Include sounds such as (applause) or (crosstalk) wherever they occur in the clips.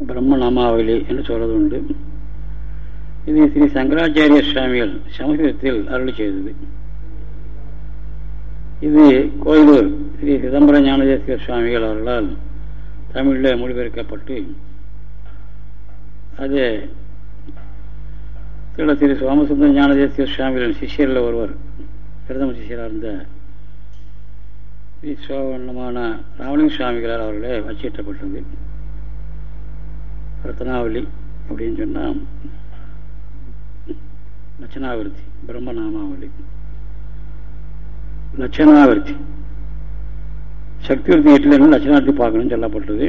பிரம்ம நாமாவளி என்று சொல்வது உண்டு இது ஸ்ரீ சங்கராச்சாரிய சுவாமிகள் சமஸ்கிருதத்தில் அருள் செய்தது. இது கோயிலூர் ஸ்ரீ சிதம்பரம் ஞானதேசிய சுவாமிகள் அவர்களால் தமிழில் மொழிபெயர்க்கப்பட்டு அது திரு திரு சோமசுந்தர ஞானதேசிய சுவாமிகளின் சிஷியரில் ஒருவர் பிரதம சிஷியராக இருந்த ஸ்ரீ சோவண்ணமான ராமலிங்க சுவாமிகளால் அவர்களே அச்சிட்டப்பட்டது ரத்னாவளி அப்படின்னு சொன்னால் லட்சணாவிருத்தி பிரம்மநாமாவளி. லட்சணாவிருத்தி. சக்திவர்த்தி எட்டில் லட்சணாவிருத்தி பார்க்கணும்னு சொல்லப்பட்டது.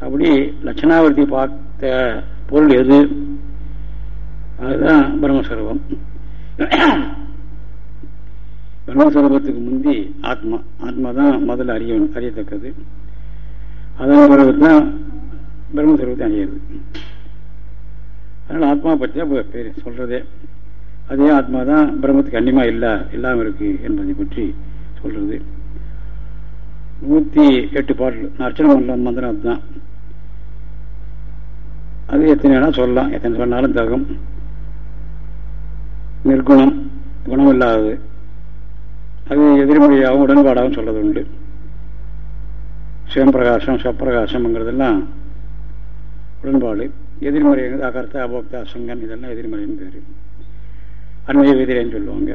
அப்படி லட்சணாவிருத்தி பார்த்த பொருள் எது? அதுதான் பிரம்மஸ்வரூபம். பிரம்மஸ்வரூபத்துக்கு முந்தி ஆத்மா. ஆத்மா தான் முதல்ல அறிய அறியத்தக்கது. அதன் பிறகு தான் பிரம்மஸ்வரூபத்தை அணியிறது அதனால் ஆத்மா பற்றி தான் பேர் சொல்றதே. அதே ஆத்மா தான் பிரம்மத்துக்கு அன்னிமா இல்லை இல்லாமல் இருக்குது என்பதை பற்றி சொல்கிறது நூற்றி எட்டு பாடல். அர்ச்சனை மண்டலம் மந்திரம் அதுதான். அது எத்தனை வேணால் சொல்லலாம். எத்தனை சொன்னாலும் தகும். நிர்குணம் குணம் இல்லாதது அது எதிர்மொழியாகவும் உடன்பாடாகவும் சொல்றது உண்டு சிவம்பிரகாசம் சப்பிரகாசம்ங்கிறதெல்லாம் உடன்பாடு எதிர்மறை அகர்த்தா அபோக்தா அசங்கன் இதெல்லாம் எதிர்மறைன்னு பேர். அன்மைய விதிரைன்னு சொல்லுவாங்க.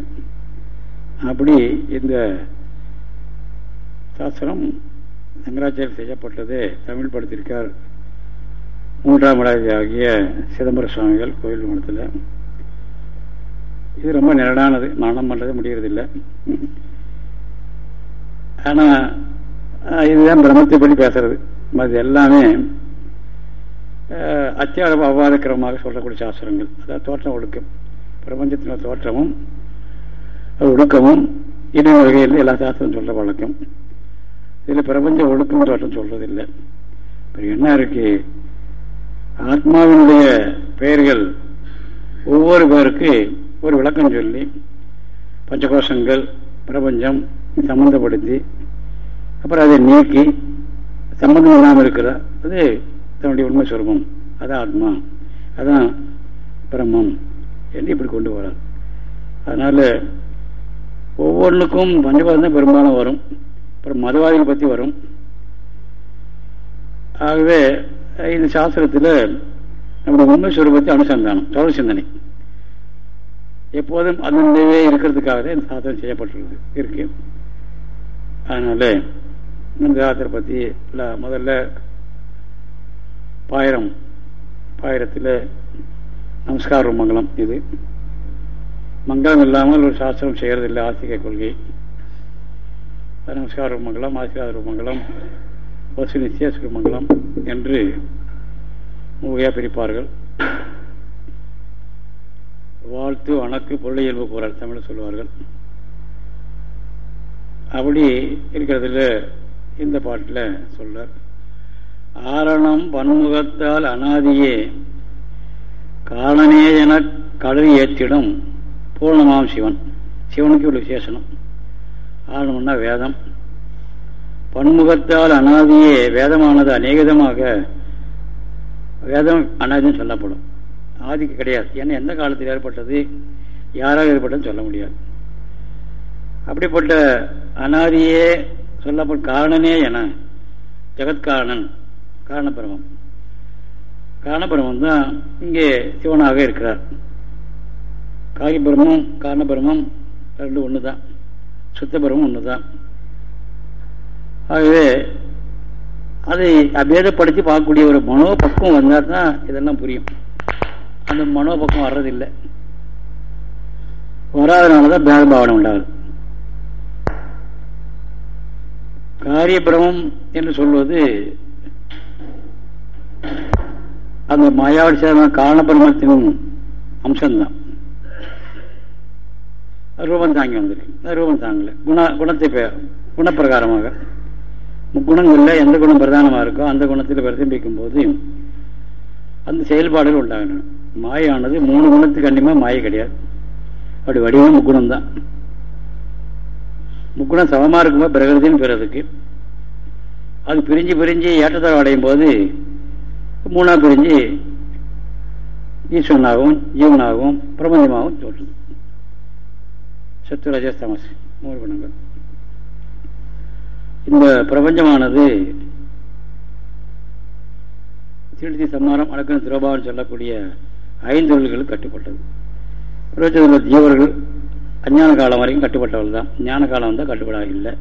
அப்படி இந்த சாஸ்திரம் சங்கராச்சாரியர் செய்யப்பட்டது தமிழ் படுத்திருக்கார் மூன்றாம் இடாதி ஆகிய சிதம்பர சுவாமிகள் கோயில் மடத்தில். இது ரொம்ப நிரடானது. மரணம் பண்ணுறது முடியறதில்லை. ஆனால் இதுதான் பிரம்மத்தை பற்றி பேசுறது. அது எல்லாமே அத்தியார அவாதக்கிரமமாக சொல்லக்கூடிய சாஸ்திரங்கள். அதாவது தோற்றம் ஒழுக்கம். பிரபஞ்சத்தின் தோற்றமும் ஒழுக்கமும் இன வகையில் எல்லா சாஸ்திரம் சொல்ற வழக்கம். இதில் பிரபஞ்ச ஒழுக்கம் தோற்றம் சொல்றதில்லை. இப்போ என்ன இருக்கு? ஆத்மாவினுடைய பெயர்கள் ஒவ்வொரு பேருக்கு ஒரு விளக்கம் சொல்லி பஞ்சகோஷங்கள் பிரபஞ்சம் சம்பந்தப்படுத்தி அப்புறம் அதை நீக்கி சம்பந்தம் இல்லாமல் இருக்கிற அது தன்னுடைய உண்மை சுரூபம். அதான் ஆத்மா. அதான் பிரம்மம் என்று இப்படி கொண்டு வரார். அதனால ஒவ்வொன்றுக்கும் பஞ்சபாதம் பெரும்பாலும் வரும். அப்புறம் மதவாதிகள் பற்றி வரும். ஆகவே இந்த சாஸ்திரத்தில் நம்முடைய உண்மை சுரூபத்தை அனுசந்தானம் தொடர் சிந்தனை. எப்போதும் அதனுடைய இருக்கிறதுக்காக இந்த சாஸ்திரம் செய்யப்பட்டுள்ளது இருக்கு. அதனால இந்த சாஸ்திரம் பற்றி முதல்ல பாயிரம் பாயிரத்தில் நமஸ்கார மங்கலம் இது. மங்களம் இல்லாமல் ஒரு சாஸ்திரம் செய்யறதில்லை ஆசிரிய கொள்கை. நமஸ்கார மங்களம் ஆசிரியர் மங்களம் வசு நித்தியசுர மங்களம் என்று முகையாக பிரிப்பார்கள். வாழ்த்து வணக்கு பொருளை இயல்பு கூறல் தமிழ் சொல்லுவார்கள் அப்படி இருக்கிறதுல இந்த பாட்டில் சொல்ல ஆரணம் பன்முகத்தால் அனாதியே. காரணமே என கடல் ஏற்றிடும் பூர்ணமாம் சிவன். சிவனுக்கு ஒரு விசேஷனம். ஆரணம்னா வேதம். பன்முகத்தால் அனாதியே வேதமானது அநேகதமாக வேதம் அனாதின்னு சொல்லப்படும். ஆதிக்கு கிடையாது. ஏன்னா எந்த காலத்தில் ஏற்பட்டது? யாராக ஏற்பட்டதுன்னு சொல்ல முடியாது. அப்படிப்பட்ட அனாதியே சொல்லப்படும் காரணனே என ஜெகத்காரணன் காரணபிரமம். காரணபிரமம் தான் இங்கே சிவனாக இருக்கிறார். காரிபிரமம் காரணபிரமம் ரெண்டு ஒன்று தான் சுத்தபிரமம் ஒன்று தான் ஆகவே அதை அபேதப்படுத்தி பார்க்கக்கூடிய ஒரு மனோபக்குவம் வந்தால் தான் இதெல்லாம் புரியும். அந்த மனோபக்கம் வர்றதில்லை. வராதனால தான் பேதபாவனை உண்டாகுது. காரியபிரமம் என்று சொல்வது அந்த மாயாவடி சேர்ந்த காரணபிரமத்தின் அம்சம்தான் ரூபம் தாங்கி வந்திருக்கு ரூபம் தாங்கல குண குணத்தை குணப்பிரகாரமாக குணங்களில் எந்த குணம் பிரதானமாக இருக்கோ அந்த குணத்தில் பிரதிபிக்கும் போது அந்த செயல்பாடுகள் உண்டாகணும். மாயானது மூணு குணத்துக்கு கண்டிப்பாக மாயை கிடையாது. அப்படி வடிவம் முக்குணம் தான் முக்குணம் சமமாக இருக்கும்போது பிரகிருதின்னு பிறதுக்கு அது பிரிஞ்சு பிரிஞ்சு ஏற்றத்தாழ் அடையும் போது மூணாக பிரிஞ்சு ஈஸ்வரனாகவும் ஜீவனாகவும் பிரபஞ்சமாகவும் தோற்றுது சத்து ரஜஸ் மூணு குணங்கள் இந்த பிரபஞ்சமானது திருச்சி சம்மாரம் அடக்கம் திரோபாவன் சொல்லக்கூடிய ஐந்து ஐந்தொழில்களுக்கு கட்டுப்பட்டது. பிரபஞ்சத்தில் ஜீவர்கள் அஞ்ஞான காலம் வரைக்கும் கட்டுப்பட்டவர்கள் தான். ஞான காலம் வந்தால் கட்டுப்படாக இல்லை.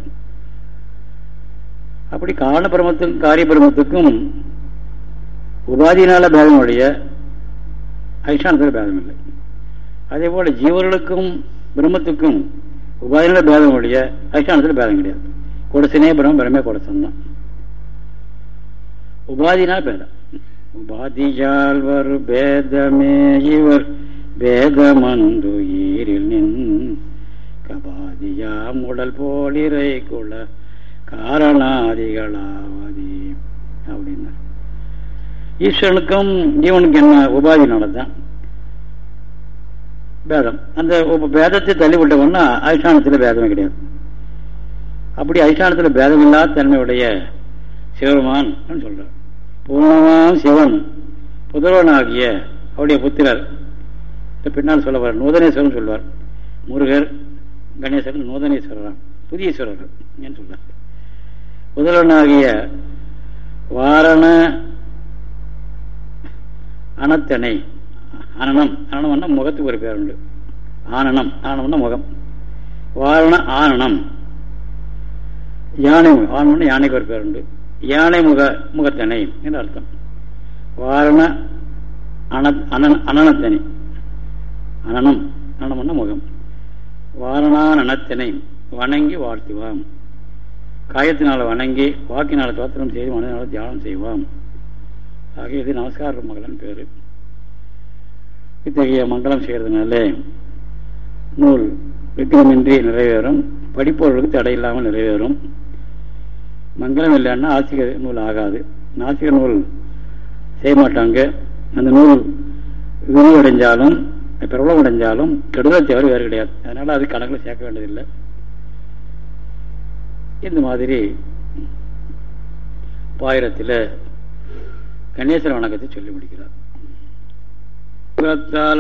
அப்படி காரணபிரமத்துக்கும் காரியபிரமத்துக்கும் காரிய பிரமத்துக்கும் உபாதியினால பேதமுடைய அதிஷ்டானத்தில் பேதம் இல்லை அதே போல ஜீவர்களுக்கும் பிரம்மத்துக்கும் உபாதியினால பேதமுடைய அதிஷ்டானத்தில் பேதம் கிடையாது. கொடுசனே பிரம்ம பிரமே கொடுசன் தான். உபாதினால் பேதம். உபாதியால் வரு பேதமே இவர் பேதமந்து ஈரில் நின். கபாதியாம் உடல் போலிரை குல காரணாதிகளாவதி. அப்படின்னார். ஈஸ்வரனுக்கும் ஜீவனுக்கு என்ன உபாதினாலதான் பேதம். அந்த பேதத்தை தள்ளிவிட்டவன்னா அதிஷ்டானத்தில் பேதமே கிடையாது. அப்படி அதிஷ்டானத்தில் பேதம் இல்லாத தன்மையுடைய சிவருமான் சொல்றார். பூர்ணமான் சிவன். புதல்வனாகிய அவருடைய புத்திரர். பின்னால் சொல்லுவார் நூதனேஸ்வரன் சொல்வார். முருகர் கணேசன் நூதனேஸ்வரரான் புதியஸ்வரர் என்று சொல்றார் புதல்வனாகிய வாரண அனத்தனை. அனனம் அனனம்னா முகத்துக்கு ஒரு பேர் உண்டு. ஆனனம். ஆனம்னா முகம். வாரண ஆனனம். யானை ஆனம்னா யானைக்கு ஒரு பேர் உண்டு. யானை முக முகத்தனை என்று அர்த்தம். வாரண அன அனனத்தனை. அனனம். அனனம்னா முகம். வாரணான் அனத்தனை வணங்கி வாழ்த்துவான் காயத்தினால் வணங்கி வாக்கினால் தோத்திரம் செய்து மனதினால் தியானம் செய்வோம். ஆகிய இது நமஸ்கார மகளன் பேரு. இத்தகைய மங்களம் செய்கிறதுனால நூல் விக்கிரமின்றி நிறைவேறும் படிப்பவர்களுக்கு தடை இல்லாமல் நிறைவேறும். மங்களம் இல்லைன்னா ஆசிக நூல் ஆகாது. நாசிக நூல் செய்ய மாட்டாங்க அந்த நூல் விரிவடைஞ்சாலும் பிரபலம் அடைஞ்சாலும் கெடுதல் தேவை வேறு கிடையாது. அதனால அது கணக்கில் சேர்க்க வேண்டியதில்லை. இந்த மாதிரி பாயிரத்தில் கணேசர் வணக்கத்தை சொல்லி முடிக்கிறார்.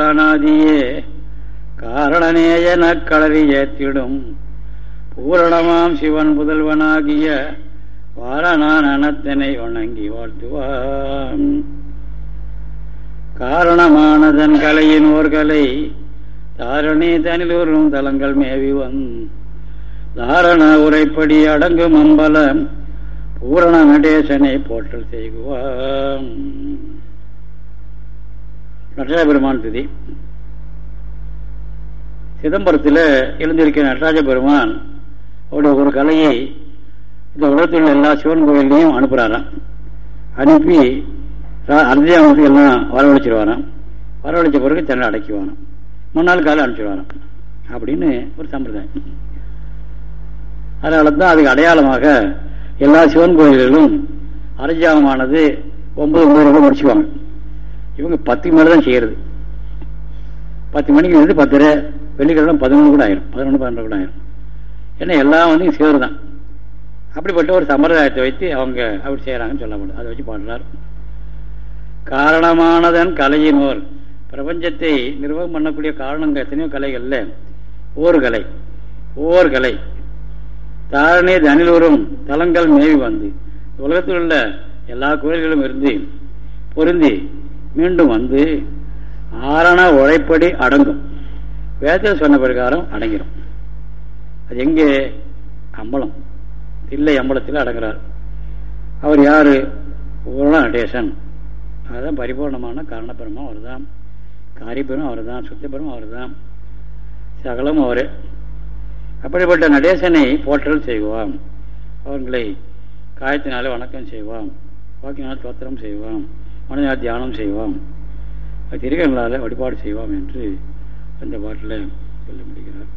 அனாதியே காரணநேயன நக்களவி ஏத்திடும். பூரணமாம் சிவன் புதல்வனாகிய வாரணான் அனத்தனை வணங்கி வாழ்த்துவான். காரணமானதன் கலையின் ஓர்கலை தாரணி தனிலூரும் தலங்கள் மேவி வந். தாரண உரைப்படி அடங்கும் அம்பலம் பூரண நடேசனை போற்றல் செய்குவான். நடராஜ பெருமான் திதி. சிதம்பரத்தில் எழுந்திருக்கிற நடராஜ பெருமான் அவருடைய ஒரு கலையை இந்த உலகத்தில் எல்லா சிவன் கோயிலையும் அனுப்புகிறாராம் அனுப்பி அர்த்தியாமத்துக்கு எல்லாம் வரவழைச்சிருவாராம். வரவழைச்ச பிறகு தன்னை அடக்கிவாராம். முன்னாள் காலம் அனுப்பிச்சிடுவாராம் அப்படின்னு ஒரு சம்பிரதாயம். அதனால தான் அதுக்கு அடையாளமாக எல்லா சிவன் கோயில்களிலும் அரஞ்சாமமானது ஒன்பது ஒன்பது முடிச்சுவாங்க இவங்க பத்து மேலே தான் செய்யறது. பத்து மணிக்கு வந்து பத்தரை வெள்ளிக்கிழமை பதினொன்று கூட ஆயிரும். பதினொன்று பன்னெண்டு கூட ஆயிரும். ஏன்னா எல்லாம் வந்து சேரு தான் அப்படிப்பட்ட ஒரு சம்பிரதாயத்தை வைத்து அவங்க அப்படி செய்கிறாங்கன்னு சொல்லப்படுது அதை வச்சு பாடுறார். காரணமானதன் கலையினோர். பிரபஞ்சத்தை நிர்வாகம் பண்ணக்கூடிய காரணங்கள் எத்தனையோ கலைகள்ல. ஓர் கலை. ஓர் கலை. தாரணே தனிலூரும் தலங்கள் மேவி வந்து உலகத்தில் உள்ள எல்லா கோயில்களும் இருந்து பொருந்தி மீண்டும் வந்து ஆரண உழைப்படி அடங்கும். வேதத்தில் சொன்ன பிரகாரம் அடங்கிடும் அது எங்கே? அம்பலம். தில்லை அம்பலத்தில் அடங்குறார். அவர் யாரு? பூர்ண நடேசன் அதுதான் பரிபூர்ணமான காரணபெருமா அவர் தான் காரிபெரும் அவர் தான் சுத்தபெரும் அவர் தான் சகலம் அவரே. அப்படிப்பட்ட நடேசனை போற்றல் செய்வோம். அவர்களை காயத்தினாலே வணக்கம் செய்வோம். வாக்கினால் தோத்திரம் செய்வோம். மனதினால் தியானம் செய்வோம். திருக்கங்களால் வழிபாடு செய்வோம் என்று அந்த பாட்டில் சொல்ல முடிகிறார்.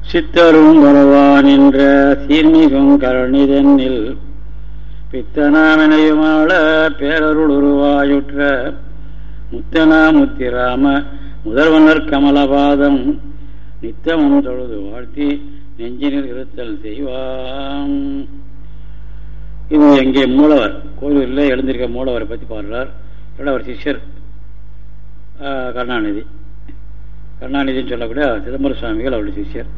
சித்தரும் வரவான் என்ற சீர்மிகும் கருணிதனில் பித்தனாமனையுமாள பேரருள் உருவாயுற்ற முத்தனா முத்திராம முதல்வனர் கமலபாதம் நித்தமும் தொழுது வாழ்த்தி நெஞ்சினில் இருத்தல் செய்வாம். இது எங்கே மூலவர்? கோயிலில் எழுந்திருக்க மூலவரை பற்றி பாடுறார். அவர் சிஷ்யர் கருணாநிதி. கருணாநிதினு சொல்லக்கூடிய சிதம்பர சுவாமிகள் அவருடைய சிஷ்யர்.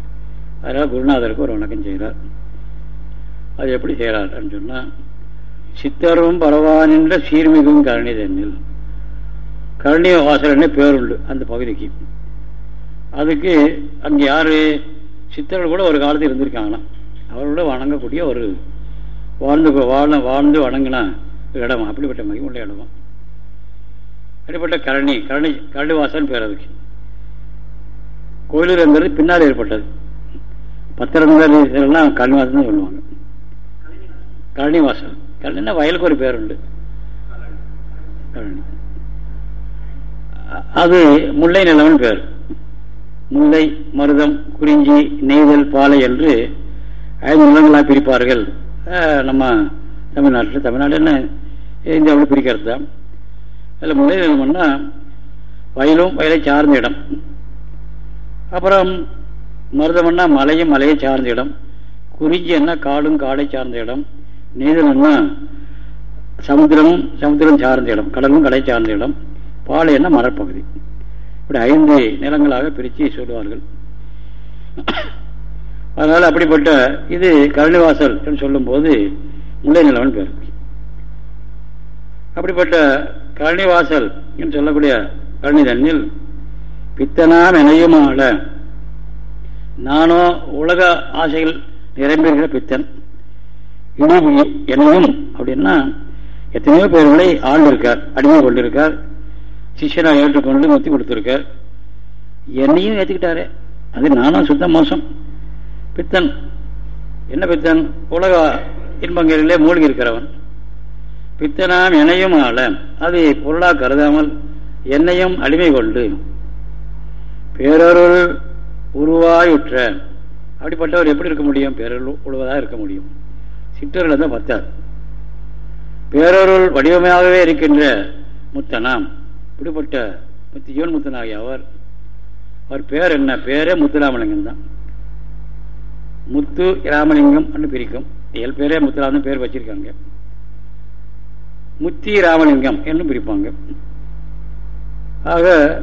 அதனால் குருநாதருக்கு ஒரு வணக்கம் செய்கிறார். அது எப்படி செய்கிறார்னு சொன்னால் சித்தரும் பரவானின்ற சீர்மிகும் கருணி கருணி வாசல்னு பேருண்டு அந்த பகுதிக்கு. அதுக்கு அங்கே யார்? சித்தர்கள் கூட ஒரு காலத்தில் இருந்திருக்காங்களாம். அவர்களோட வணங்கக்கூடிய ஒரு வாழ்ந்து வாழ வாழ்ந்து வணங்கின இடமா அப்படிப்பட்ட மகிமுள்ள இடமா. அப்படிப்பட்ட கரணி கரணி கரணி வாசல் பேர் அதுக்கு. கோயிலுங்கிறது பின்னால் ஏற்பட்டது. பத்திரங்கள்லாம் கரணிவாசல் தான் சொல்லுவாங்க. கரணி வாசல் கரணின்னா வயலுக்கு ஒரு பேர் உண்டு. கரணி. அது முல்லை நிலவன் பேர். முல்லை மருதம் குறிஞ்சி நெய்தல் பாலை என்று ஐந்து நிலங்களாக பிரிப்பார்கள். நம்ம தமிழ்நாட்டில். தமிழ்நாடு என்ன? இந்தியாவில் பிரிக்கிறது தான். அதில் முல்லை நிலம்னா வயலும் வயலை சார்ந்த இடம். அப்புறம் மருதம்னா மலையும் மலையை சார்ந்த இடம். குறிஞ்சி என்ன காடும் காடை சார்ந்த இடம். நெய்தல்னா சமுத்திரமும் சமுத்திரம் சார்ந்த இடம். கடலும் கடை சார்ந்த இடம். பாலை என்ன மரப்பகுதி. இப்படி ஐந்து நிலங்களாக பிரித்து சொல்லுவார்கள். அதனால் அப்படிப்பட்ட இது கருணிவாசல் என்று சொல்லும் போது முல்லை நிலவன் பேர். அப்படிப்பட்ட கருணிவாசல் என்று சொல்லக்கூடிய கருணி தண்ணில் பித்தனாம் இணையுமாள நானோ உலக ஆசைகள் நிரம்பியிருக்கிற பித்தன். இடிவு என்னவும் அப்படின்னா எத்தனையோ பேர்களை ஆண்டிருக்கார் அடிமை கொண்டிருக்கார் சிஷியனாக ஏற்றுக்கொண்டு முத்தி கொடுத்திருக்கார். என்னையும் ஏற்றுக்கிட்டாரே அது நானும் சுத்த மோசம். பித்தன் என்ன பித்தன்? உலக இன்பங்களிலே மூழ்கி இருக்கிறவன் பித்தனாம் என்னையும் ஆள அது பொருளாக கருதாமல் என்னையும் அடிமை கொண்டு. பேரொருள் உருவாயுற்ற. அப்படிப்பட்டவர் எப்படி இருக்க முடியும்? பேரொருள் உழுவதாக இருக்க முடியும். சிற்றர்கள் தான் பத்தார் பேரொருள் வடிவமையாகவே இருக்கின்ற முத்தனாம். இப்படிப்பட்ட முத்து ஜீவன் முத்தனாகிய அவர் அவர் பேர் என்ன? பேரே முத்துராமலிங்கம் தான். முத்து ராமலிங்கம் பிரிக்கும். ஏழு பேரே முத்துராமன் பேர் வச்சிருக்காங்க. முத்தி ராமலிங்கம் என்று பிரிப்பாங்க. ஆக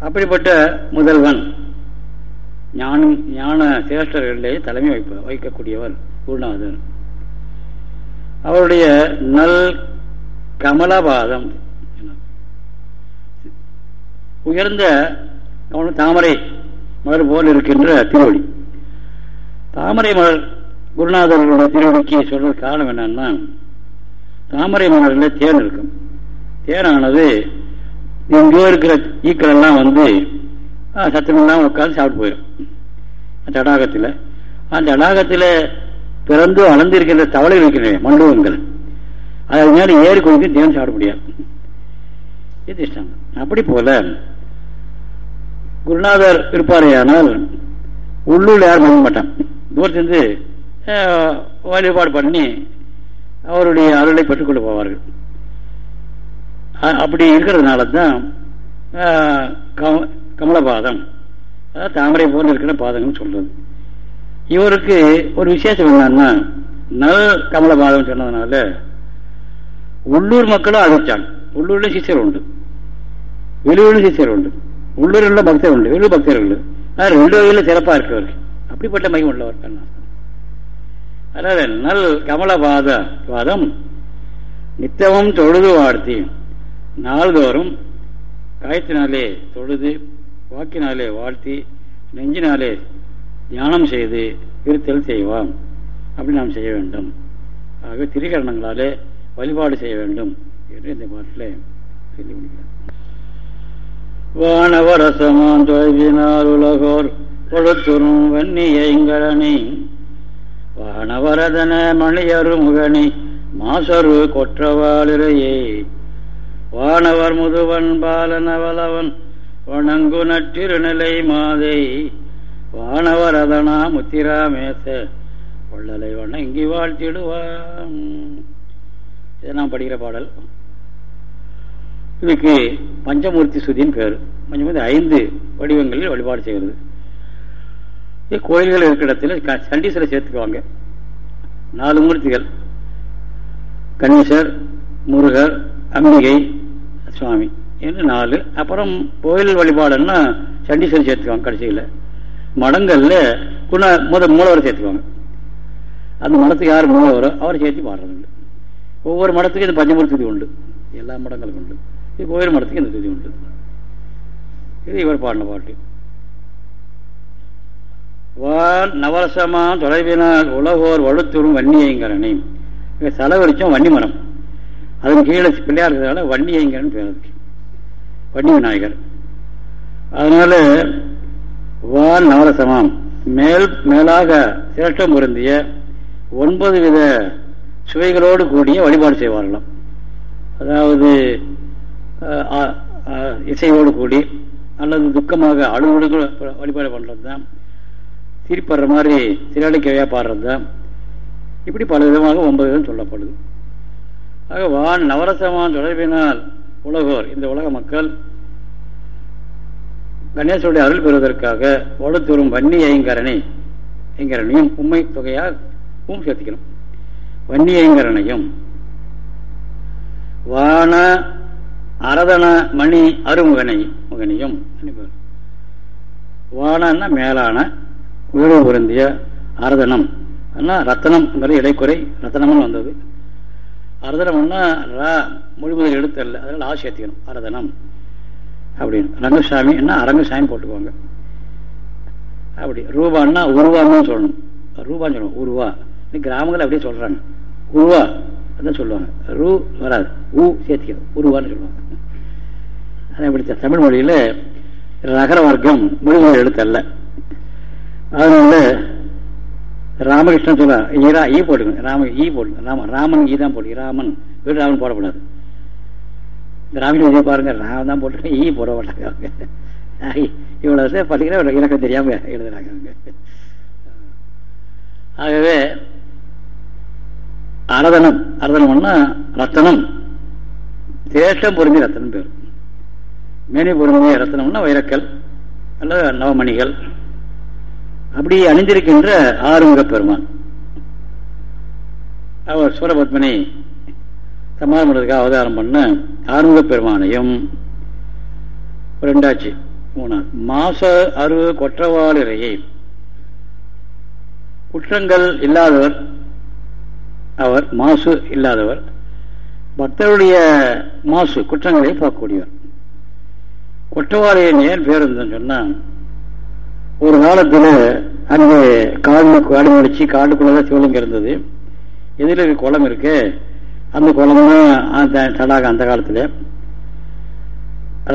அப்படிப்பட்ட முதல்வன் ஞானம் ஞான சிரேஷ்டர்களிலே தலைமை வைப்ப வைக்கக்கூடியவர் குருநாதர். அவருடைய நல் கமலபாதம் உயர்ந்த தாமரை மலர் போல் இருக்கின்ற திருவடி. தாமரை மலர் குருநாதர்களோட திருவடிக்கு சொல்ற காரணம் என்னன்னா தாமரை மலரில் தேன் இருக்கும். தேனானது எங்கேயோ இருக்கிற ஈக்கள் எல்லாம் வந்து சத்தமெல்லாம் உட்காந்து சாப்பிட்டு போயிடும் தடாகத்தில் அந்த தடாகத்தில் பிறந்து வளர்ந்திருக்கின்ற தவளை இருக்கின்றன மண்டபங்கள் அது ஏறி கொடுத்து தேன் சாப்பிட முடியாது. இது இஷ்டம். அப்படி போல குருநாதர் இருப்பாரையானால் உள்ளூர் யாரும் பண்ண மாட்டான். தூரத்திலிருந்து வழிபாடு பண்ணி அவருடைய அருளை பெற்றுக்கொண்டு போவார்கள். அப்படி இருக்கிறதுனால தான் கமலபாதம் அதாவது தாமரை போல இருக்கிற பாதங்கள் சொல்றது. இவருக்கு ஒரு விசேஷம் என்னன்னா நல் கமலபாதம் சொன்னதுனால உள்ளூர் மக்களும் அதிர்ச்சாங்க உள்ளூர்ல சிசியர் உண்டு. வெளியூர்ல சிசியர் உண்டு. உள்ளூரில் பக்தர் உண்டு வெளியூர் பக்தர் உண்டு. ரெண்டு வகையில் சிறப்பா இருக்கிறவர் அப்படிப்பட்ட மையம் உள்ளவர் கண்ணா. அதாவது நல் கமலபாத வாதம் நித்தமும் தொழுது வாழ்த்தி நாள்தோறும் காயத்தினாலே தொழுது வாக்கினாலே வாழ்த்தி நெஞ்சினாலே தியானம் செய்து இருத்தல் செய்வான் அப்படி நாம் செய்ய வேண்டும். ஆக திரிகரணங்களாலே வழிபாடு செய்ய வேண்டும் என்று இந்த பாட்டில் சொல்லி முடிக்கிறார் வானவரசமான் தொழினால் உலகோர் கொடுத்துரும் வன்னியங்கரணி வானவரதன மணியரு முகனி மாசரு கொற்றவாளிரையே. வானவர் முதுவன் பாலனவலவன் வணங்கு நற்றிருநிலை மாதை. வானவரதனா முத்திராமேச வள்ளலை வணங்கி வாழ்த்திடுவான். இதை நான் படிக்கிற பாடல். இதுக்கு பஞ்சமூர்த்தி சுதின்னு பேர். பஞ்சமூர்த்தி ஐந்து வடிவங்களில் வழிபாடு செய்கிறது. இது கோயில்கள் இருக்கிற இடத்துல சண்டீஸ்வரை சேர்த்துக்குவாங்க. நாலு மூர்த்திகள். கணேசர் முருகர் அம்பிகை சுவாமி என்று நாலு. அப்புறம் கோயில் வழிபாடுன்னா சண்டீஸ்வரி சேர்த்துக்குவாங்க கடைசியில். மடங்கள்ல குண முத மூலவரை சேர்த்துக்குவாங்க. அந்த மடத்துக்கு யார் மூலவரோ அவரை சேர்த்து பாடுறது ஒவ்வொரு மடத்துக்கும் இந்த பஞ்சமூர்த்தி உண்டு. எல்லா மடங்களுக்கும் உண்டு. இது கோயில் மடத்துக்கு இந்த துதி உண்டு இது இவர் பாடின பாட்டு வான் நவரசமா தொலைவினால் உலகோர் வலுத்தூரும் வன்னியங்கரணி செலவழிச்சோம் வன்னி மரம் அதன் கீழே பிள்ளையார் இருக்கிறதால வன்னியங்கரன் பேருக்கு வன்னி விநாயகர் அதனால வான் நவரசமாம் மேல் மேலாக சிரட்டம் பொருந்திய ஒன்பது வித சுவைகளோடு கூடிய வழிபாடு செய்வார்களாம் அதாவது இசையோடு கூடி அல்லது துக்கமாக அழுவோடு வழிபாடு பண்ணுறது தான். சிரிப்படுற மாதிரி சிறாளிக்கையா பாடுறது தான். இப்படி பல விதமாக ஒன்பது விதம் சொல்லப்படுது. ஆக வான் நவரசமான் தொடர்பினால் உலகோர் இந்த உலக மக்கள் கணேசனுடைய அருள் பெறுவதற்காக வலுத்தூரும் வன்னி ஐங்கரணை ஐங்கரணையும் உண்மை தொகையாக உம் சேர்த்திக்கணும். வன்னி ஐங்கரணையும் வான அரதன மணி அருமுகனை முகனியும் வானன்னா மேலான உயர்வு பொருந்திய அரதனம் ரத்தனம்ங்கிறது இடைக்குறை ரத்தனம்னு வந்தது. அரதனம்னா ரா முழுமுதல் எழுத்தல்ல அதனால ஆ அரதனம் அப்படின்னு. ரங்கசாமி என்ன அரங்கசாமி போட்டுக்குவாங்க அப்படி. ரூபான்னா உருவான்னு சொல்லணும். ரூபான்னு சொல்லணும். உருவா. கிராமங்கள் அப்படியே சொல்றாங்க. உருவா. அதான் சொல்லுவாங்க. ரூ வராது. ஊ சேர்த்திக்க. உருவான்னு சொல்லுவாங்க. அது எப்படி தமிழ் மொழியில நகர வர்க்கம் முழுமுதல் எழுத்தல்ல. அதனால ராமகிருஷ்ணன் சொல்ல ஈரா ஈ போட்டுங்க ராம ஈ போடுங்க ராம ராமன் ஈ தான் போடுங்க ராமன். வீடு ராமன் போடக்கூடாது. ராமகிருஷ்ணன் பாருங்க ராமன் தான் போட்டு ஈ போட மாட்டாங்க இவ்வளவு வருஷம் பார்த்தீங்கன்னா இலக்கம் தெரியாம எழுதுறாங்க ஆகவே அரதனம். அரதனம்னா ரத்தனம். தேசம் பொருந்தி ரத்தனம் பேர். மேனி பொருந்திய ரத்தனம்னா வைரக்கல் அல்லது நவமணிகள். அப்படி அணிந்திருக்கின்ற ஆறுமுக பெருமான். அவர் சூரபத்மனை சமாதம் பண்ணுறதுக்காக அவதாரம் பண்ண ஆறுமுக பெருமானையும் ரெண்டாச்சு மூணாவது. மாச அரு கொற்றவாளிரையை குற்றங்கள் இல்லாதவர் அவர் மாசு இல்லாதவர். பக்தருடைய மாசு குற்றங்களை பார்க்கக்கூடியவர். குற்றவாளியின் ஏன் பேர் சொன்னால் ஒரு காலத்துல அங்கே காடு காடு முடிச்சு காட்டுக்குள்ளதான் சிவலிங்கம் இருந்தது எதிர குளம் இருக்கு அந்த குளம் தான் தடாகம் அந்த காலத்துல.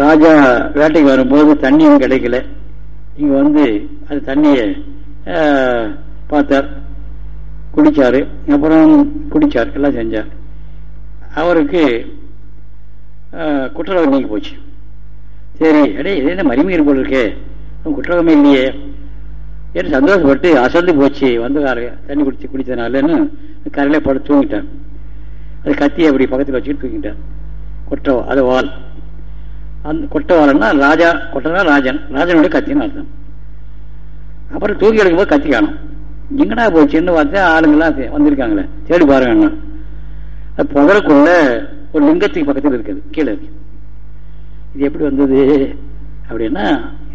ராஜா வேட்டைக்கு வரும்போது தண்ணியும் கிடைக்கல. இங்க வந்து அது தண்ணியை பார்த்தார். குடிச்சாரு அப்புறம் குடிச்சார் எல்லாம் செஞ்சார். அவருக்கு குற்றவாளி நீங்கி போச்சு. சரி அடே இது என்ன மரிமீர் போல் இருக்கே? குற்றமே இல்லையே. என்று சந்தோஷப்பட்டு அசந்து போச்சு. வந்து தண்ணி குடிச்சு குடித்தனாலன்னு கரையில படுத்து தூங்கிட்டான் அது கத்தி அப்படி பக்கத்தில் வச்சுட்டு தூங்கிட்டான் கொட்டை அது வால். அந்த கொட்டவாளன்னா ராஜா கொட்டனா ராஜன். ராஜனுடைய கத்தின்னு அர்த்தம். அப்புறம் தூங்கி எடுக்கும்போது கத்தி காணும். எங்கடா போச்சுன்னு பார்த்தா ஆளுங்கெல்லாம் வந்திருக்காங்களே. தேடி பாருங்க அது புகழுக்குள்ள ஒரு லிங்கத்துக்கு பக்கத்தில் இருக்குது. கீழே இருக்கு. இது எப்படி வந்தது? அப்படின்னா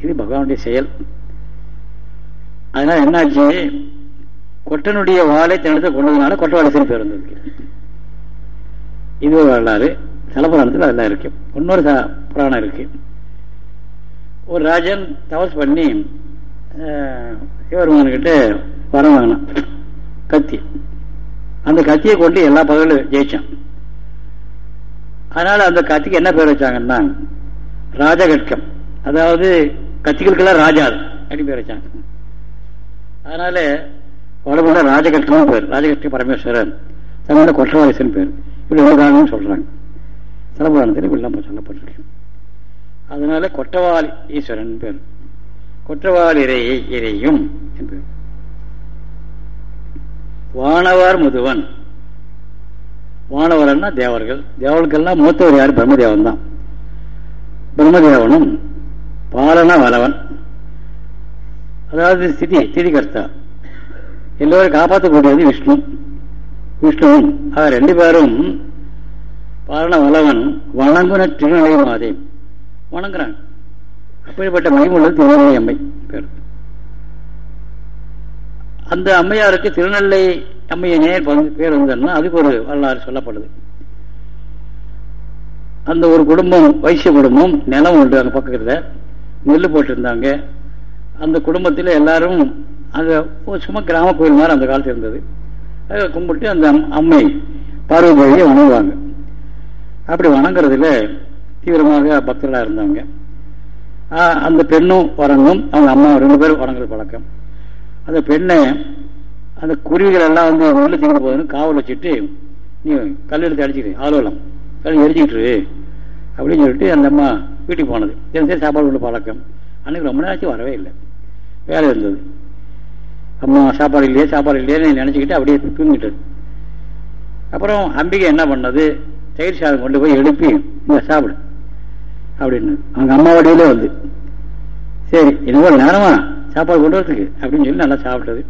இது பகவானுடைய செயல். அதனால என்னாச்சு? கொட்டனுடைய வாழை தினத்தை கொண்டதுனால கொட்டவாளசன் பேர் வந்தது இது ஒரு வரலாறு. தலபுராணத்தில் அதெல்லாம் இருக்கு. இன்னொரு புராணம் இருக்கு. ஒரு ராஜன் தவஸ் பண்ணி சிவருமான்கிட்ட வரம் வாங்கினான் கத்தி. அந்த கத்தியை கொண்டு எல்லா பகலும் ஜெயிச்சான். அதனால அந்த கத்திக்கு என்ன பேர் வச்சாங்கன்னா ராஜகட்கம். அதாவது கத்திகளுக்கெல்லாம் ராஜா அப்படின்னு பேர் வச்சாங்க. அதனால வடமோட ராஜகட்கமும் பேர் ராஜகட்க பரமேஸ்வரன். தமிழ்ல கொற்றவாரிசன் பேர். இப்படி உதாரணம் சொல்றாங்க. சிலபுராணத்தில் இப்படிலாம் சொல்லப்பட்டிருக்கு. அதனால கொட்டவாளி ஈஸ்வரன் பேர். கொற்றவாளி இறை இறையும் பேர் வானவர் முதுவன். வானவரன்னா தேவர்கள். தேவர்களுக்கெல்லாம் மூத்தவர் யார்? பிரம்மதேவன் தான். பிரம்மதேவனும் பாலன வலவன் அதாவது ஸ்திதி ஸ்திதிகர்த்தா எல்லோரும் காப்பாற்றக்கூடியது விஷ்ணு. விஷ்ணுவும் அவர் ரெண்டு பேரும் பாலன வளவன் வணங்குன திருநிலை மாதே வணங்குறாங்க. அப்படிப்பட்ட மகிமுள்ள திருநெல்லை அம்மை பேர். அந்த அம்மையாருக்கு திருநெல்லை அம்மையனே பேர் வந்ததுன்னா அதுக்கு ஒரு வரலாறு சொல்லப்படுது. அந்த ஒரு குடும்பம் வைசிய குடும்பம் நிலம் உண்டு அங்கே பக்கத்தில் நெல் போட்டிருந்தாங்க. அந்த குடும்பத்தில் எல்லாரும் அந்த சும்மா கிராம கோயில் மாதிரி அந்த காலத்தில் இருந்தது. அதை கும்பிட்டு அந்த அம்மை பார்வதியை வணங்குவாங்க. அப்படி வணங்குறதுல தீவிரமாக பக்தர்களாக இருந்தாங்க. அந்த பெண்ணும் வணங்கும் அவங்க அம்மா ரெண்டு பேரும் வணங்குற பழக்கம். அந்த பெண்ணை அந்த குருவிகள் எல்லாம் வந்து உள்ள திங்க போதுன்னு காவல் வச்சுட்டு நீ கல் எடுத்து அடிச்சுட்டு ஆலோலம். கல் எரிஞ்சிக்கிட்டு அப்படின்னு சொல்லிட்டு அந்த அம்மா வீட்டுக்கு போனது. தினசரி சாப்பாடு உள்ள பழக்கம். அன்னைக்கு ரொம்ப நேரம் வரவே இல்லை. வேலை இருந்தது. அம்மா சாப்பாடு இல்லையே சாப்பாடு இல்லையே நினச்சிக்கிட்டு அப்படியே தூங்கிட்டது. அப்புறம் அம்பிகை என்ன பண்ணது? தயிர் சாதம் கொண்டு போய் எழுப்பி இங்கே சாப்பிடு அப்படின்னு. அவங்க அம்மாவோடையிலே வந்து சரி இன்னும் நேரமா? சாப்பாடு கொண்டு வரதுக்கு அப்படின்னு சொல்லி நல்லா சாப்பிட்டது.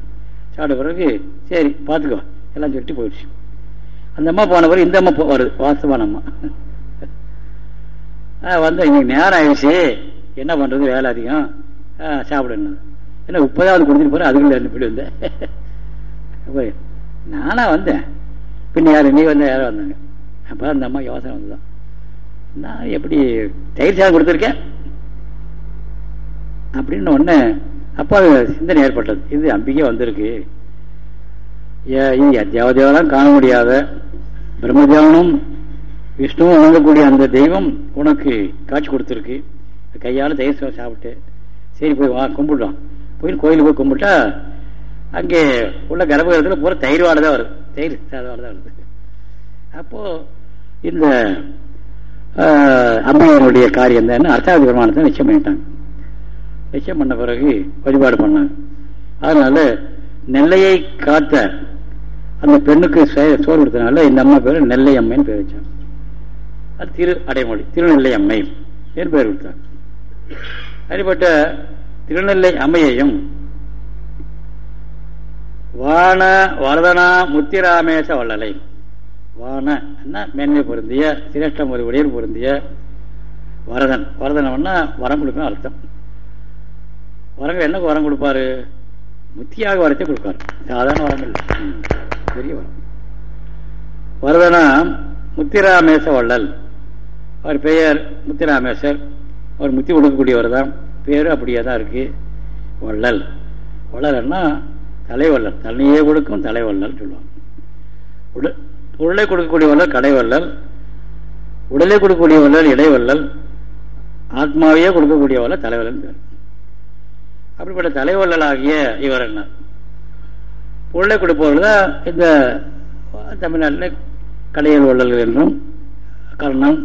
சாப்பிட்ட பிறகு சரி பார்த்துக்கோ. எல்லாம் சொல்லிட்டு போயிடுச்சு. அந்த அம்மா போன பிறகு இந்த அம்மா போ வருது வாஸ்தவான அம்மா வந்து இன்னைக்கு நேரம் ஆயிடுச்சு. என்ன பண்றது? வேலை அதிகம். சாப்பிடணும் ஏன்னா முப்பதாவது கொடுத்துட்டு போறேன் அதுக்குள்ள இப்படி வந்தேன். நானாக வந்தேன். பின்ன யாரு? நீ வந்த யாரும் வந்தாங்க. அப்போ அந்த அம்மா யோசனை வந்துதான் நான் எப்படி தயிர் சாதம் கொடுத்துருக்கேன்? அப்படின்னு ஒன்று அப்போ அது சிந்தனை ஏற்பட்டது. இது அம்பிகை வந்திருக்கு. இது தேவதேவெல்லாம் காண முடியாத பிரம்மதேவனும் விஷ்ணுவும் வணங்கக்கூடிய அந்த தெய்வம் உனக்கு காட்சி கொடுத்துருக்கு. கையால் தயிர் சாப்பிட்டு சரி போய் வா கும்பிடுவான் போய் கோயிலுக்கு போய் கும்பிட்டா அங்கே உள்ள கர்ப்பகிரகத்தில் பூரா தயிர் வாழை தான் வருது. தயிர் சாதம் வாழை தான் வருது. அப்போ இந்த அம்மையனுடைய காரியம் தான் அர்த்தாவது பிரமாணத்தை நிச்சயம் பண்ணிட்டாங்க. நிச்சயம் பண்ண பிறகு வழிபாடு பண்ணாங்க. அதனால நெல்லையை காத்த அந்த பெண்ணுக்கு சோறு கொடுத்தனால இந்த அம்மா பேர் நெல்லை அம்மைன்னு பேர் வச்சாங்க. அது திரு அடைமொழி திருநெல்லை அம்மை என்று பேர் கொடுத்தாங்க. அப்படிப்பட்ட திருநெல்லை அம்மையையும் வான வரதனா முத்திராமேச வள்ளலை. வான மேன்மை பொருந்திய சிரேஷ்டம் ஒரு உடையர் பொருந்திய வரதன். வரதனம்னா வரம் கொடுக்கணும் அர்த்தம். வரங்கள் என்ன வரம் கொடுப்பாரு? முத்தியாக வரத்தை கொடுப்பாரு. சாதாரண வரங்கள் பெரிய வரம். வரதனா முத்திராமேச வள்ளல் அவர் பெயர் முத்திராமேசர். அவர் முத்தி கொடுக்கக்கூடியவர் தான் பேரும் அப்படியே தான் இருக்கு. வள்ளல். வள்ளல்னா தலைவள்ளல். தன்னையே கொடுக்கும் தலைவள்ளல் சொல்லுவாங்க. உடலை கொடுக்கக்கூடிய வள்ளல் கடைவள்ளல். உடலை கொடுக்கக்கூடிய வள்ளல் இடைவள்ளல். ஆத்மாவையே கொடுக்கக்கூடிய வள்ளல் தலைவள்ளல் பேர். அப்படிப்பட்ட தலைவள்ளல் ஆகிய இவர் என்ன? பொருளை கொடுப்பவர்கள் தான் இந்த தமிழ்நாட்டில் கடையல் வள்ளல்கள் என்றும் கர்ணன்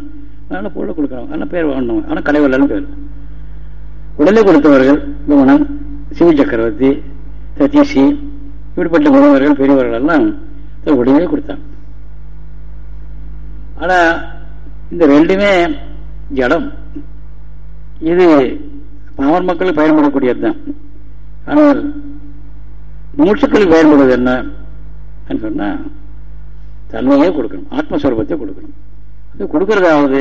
அதனால் பொருளை கொடுக்குறோம் ஆனால் பேர் வாங்கணும் ஆனால் வள்ளல் பேர். உடலை கொடுத்தவர்கள் குமணம் சிவ சக்கரவர்த்தி சதீஷி இப்படிப்பட்ட குணவர்கள் பெரியவர்கள் எல்லாம் உடனே கொடுத்தாங்க. ஆனா இந்த ரெண்டுமே ஜடம். இது பாமர் மக்களுக்கு பயன்படக்கூடியது தான். ஆனால் மூச்சுக்களுக்கு பயன்படுவது என்ன? சொன்னா தன்மையே கொடுக்கணும் ஆத்மஸ்வரூபத்தை கொடுக்கணும். அது கொடுக்கறதாவது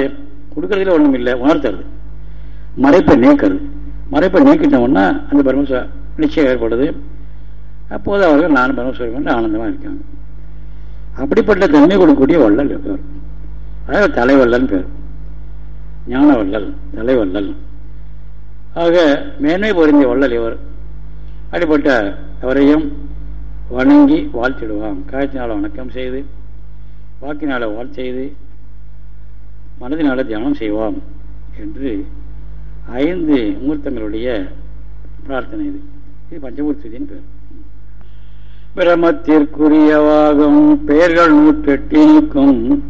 கொடுக்கறதுல ஒன்றும் இல்லை உணர்த்துறது. மறைப்பை நீக்கிறது. மறைப்பை நீக்கிட்டோம்னா அந்த பிரம்ம நிச்சயம் ஏற்படுது. அப்போது அவர்கள் நான் பிரம்மஸ்வரூபம் ஆனந்தமாக இருக்காங்க. அப்படிப்பட்ட தன்மை கொடுக்கக்கூடிய வள்ளல் இருக்கார் அதாவது தலைவல்லன் பேர். ஞான வள்ளல் தலைவல்லல் ஆக மேன்மை பொருந்திய வள்ளல் இவர். அப்படிப்பட்ட அவரையும் வணங்கி வாழ்த்திடுவான். காய்ச்சினால வணக்கம் செய்து வாக்கினால வாழ் செய்து மனதினால தியானம் செய்வான் என்று ஐந்து மூர்த்தங்களுடைய பிரார்த்தனை இது. இது பஞ்சமூர்த்தியின் பேர். பிரமத்திற்குரியவாகும் பெயர்கள் நூற்றெட்டினுக்கும்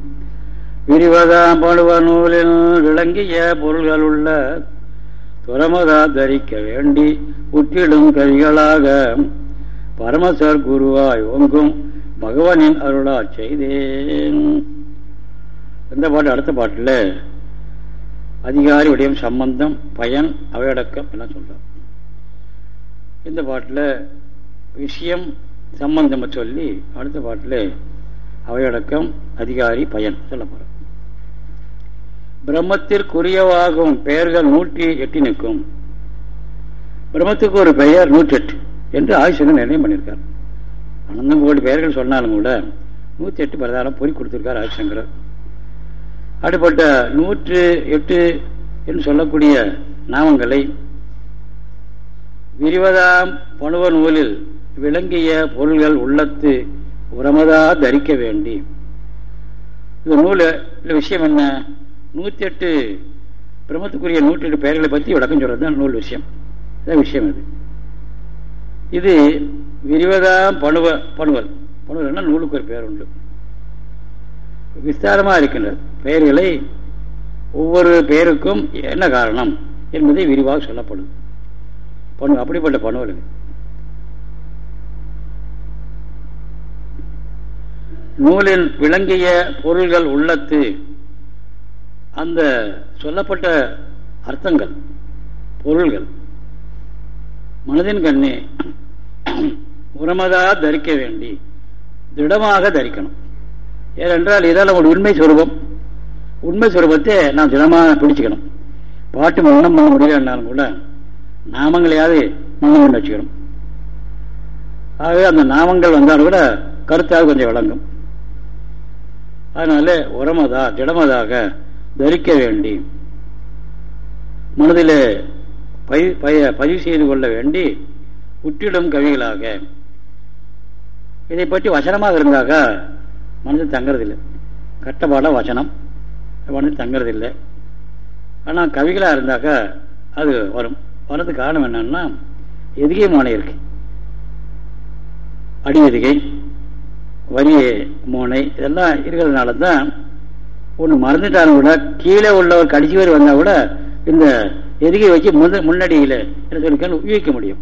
விரிவதாம் பழுவ நூலில் விளங்கிய பொருள்கள் உள்ள துறமதா தரிக்க வேண்டி உற்றிடும் கவிகளாக. பரமசர் குருவாய் ஒங்கும் பகவானின் அருளா செய்தேன். இந்த பாட்டு அடுத்த பாட்டில் அதிகாரி உடைய சம்பந்தம் பயன் அவையடக்கம் எல்லாம் சொல்றார். இந்த பாட்டில் விஷயம் சம்பந்தம் சொல்லி அடுத்த பாட்டில் அவையடக்கம் அதிகாரி பயன் சொல்ல போற பிரம்மத்திற்குரியவாகும் பெயர்கள் நூற்றி எட்டி நிற்கும். பிரம்மத்துக்கு ஒரு பெயர் நூற்றி எட்டு என்று ஆயுஷன் நிர்ணயம் பண்ணியிருக்கார். அனந்தம் கோடி பெயர்கள் சொன்னாலும் கூட நூற்றி எட்டு பிரதானம் பொறி கொடுத்திருக்கார் ஆயுஷங்கர். அப்படிப்பட்ட நூற்று எட்டு என்று சொல்லக்கூடிய நாமங்களை விரிவதாம் பணுவ நூலில் விளங்கிய பொருள்கள் உள்ளத்து உரமதா தரிக்க வேண்டி. இந்த நூல் விஷயம் என்ன? நூத்தி எட்டு பிரம்மத்துக்குரிய நூற்றி எட்டு பெயர்களை பற்றி விளக்கம் சொல்றது தான் நூல் விஷயம். இதான் விஷயம் இது. இது விரிவதாம் பணுவ பணுவல். பணுவல்னா நூலுக்கு ஒரு பெயர் உண்டு. விஸ்தாரமாக இருக்கின்றது. பெயர்களை ஒவ்வொரு பெயருக்கும் என்ன காரணம் என்பதை விரிவாக சொல்லப்படும். பணு அப்படிப்பட்ட பணுவல் நூலில் விளங்கிய பொருள்கள் உள்ளத்து அந்த சொல்லப்பட்ட அர்த்தங்கள் பொருள்கள் மனதின் கண்ணே உரமதா தரிக்க வேண்டி திடமாக தரிக்கணும். ஏனென்றால் இதெல்லாம் ஒரு உண்மை சுரூபம். உண்மை சுரூபத்தை நாம் திடமாக பிடிச்சிக்கணும். பாட்டு மௌனம் பண்ண முடியலன்னாலும் கூட நாமங்களையாவது மனம் பண்ணி வச்சுக்கணும். ஆகவே அந்த நாமங்கள் வந்தாலும் கூட கருத்தாக கொஞ்சம் விளங்கும். அதனால உரமதா திடமதாக தரிக்க வேண்டி மனதில் பதிவு செய்து கொள்ள வேண்டி உற்றிடும் கவிகளாக. இதை பற்றி வசனமாக இருந்தாக்கா மனதில் தங்கறதில்லை. கட்டப்பாட வசனம் மனதில் தங்கறதில்லை. ஆனால் கவிகளாக இருந்தாக்கா அது வரும். வரது காரணம் என்னன்னா எதுகை மோனை இருக்கு. அடி எதுகை வரிய மோனை இதெல்லாம் இருக்கிறதுனால தான் ஒன்று மறந்துட்டாலும் கூட கீழே உள்ளவர் கடைசி வரை வந்தால் கூட இந்த எதிகை வச்சு முன்ன முன்னடியில் என்ன சொல்லியிருக்காங்க உபயோகிக்க முடியும்.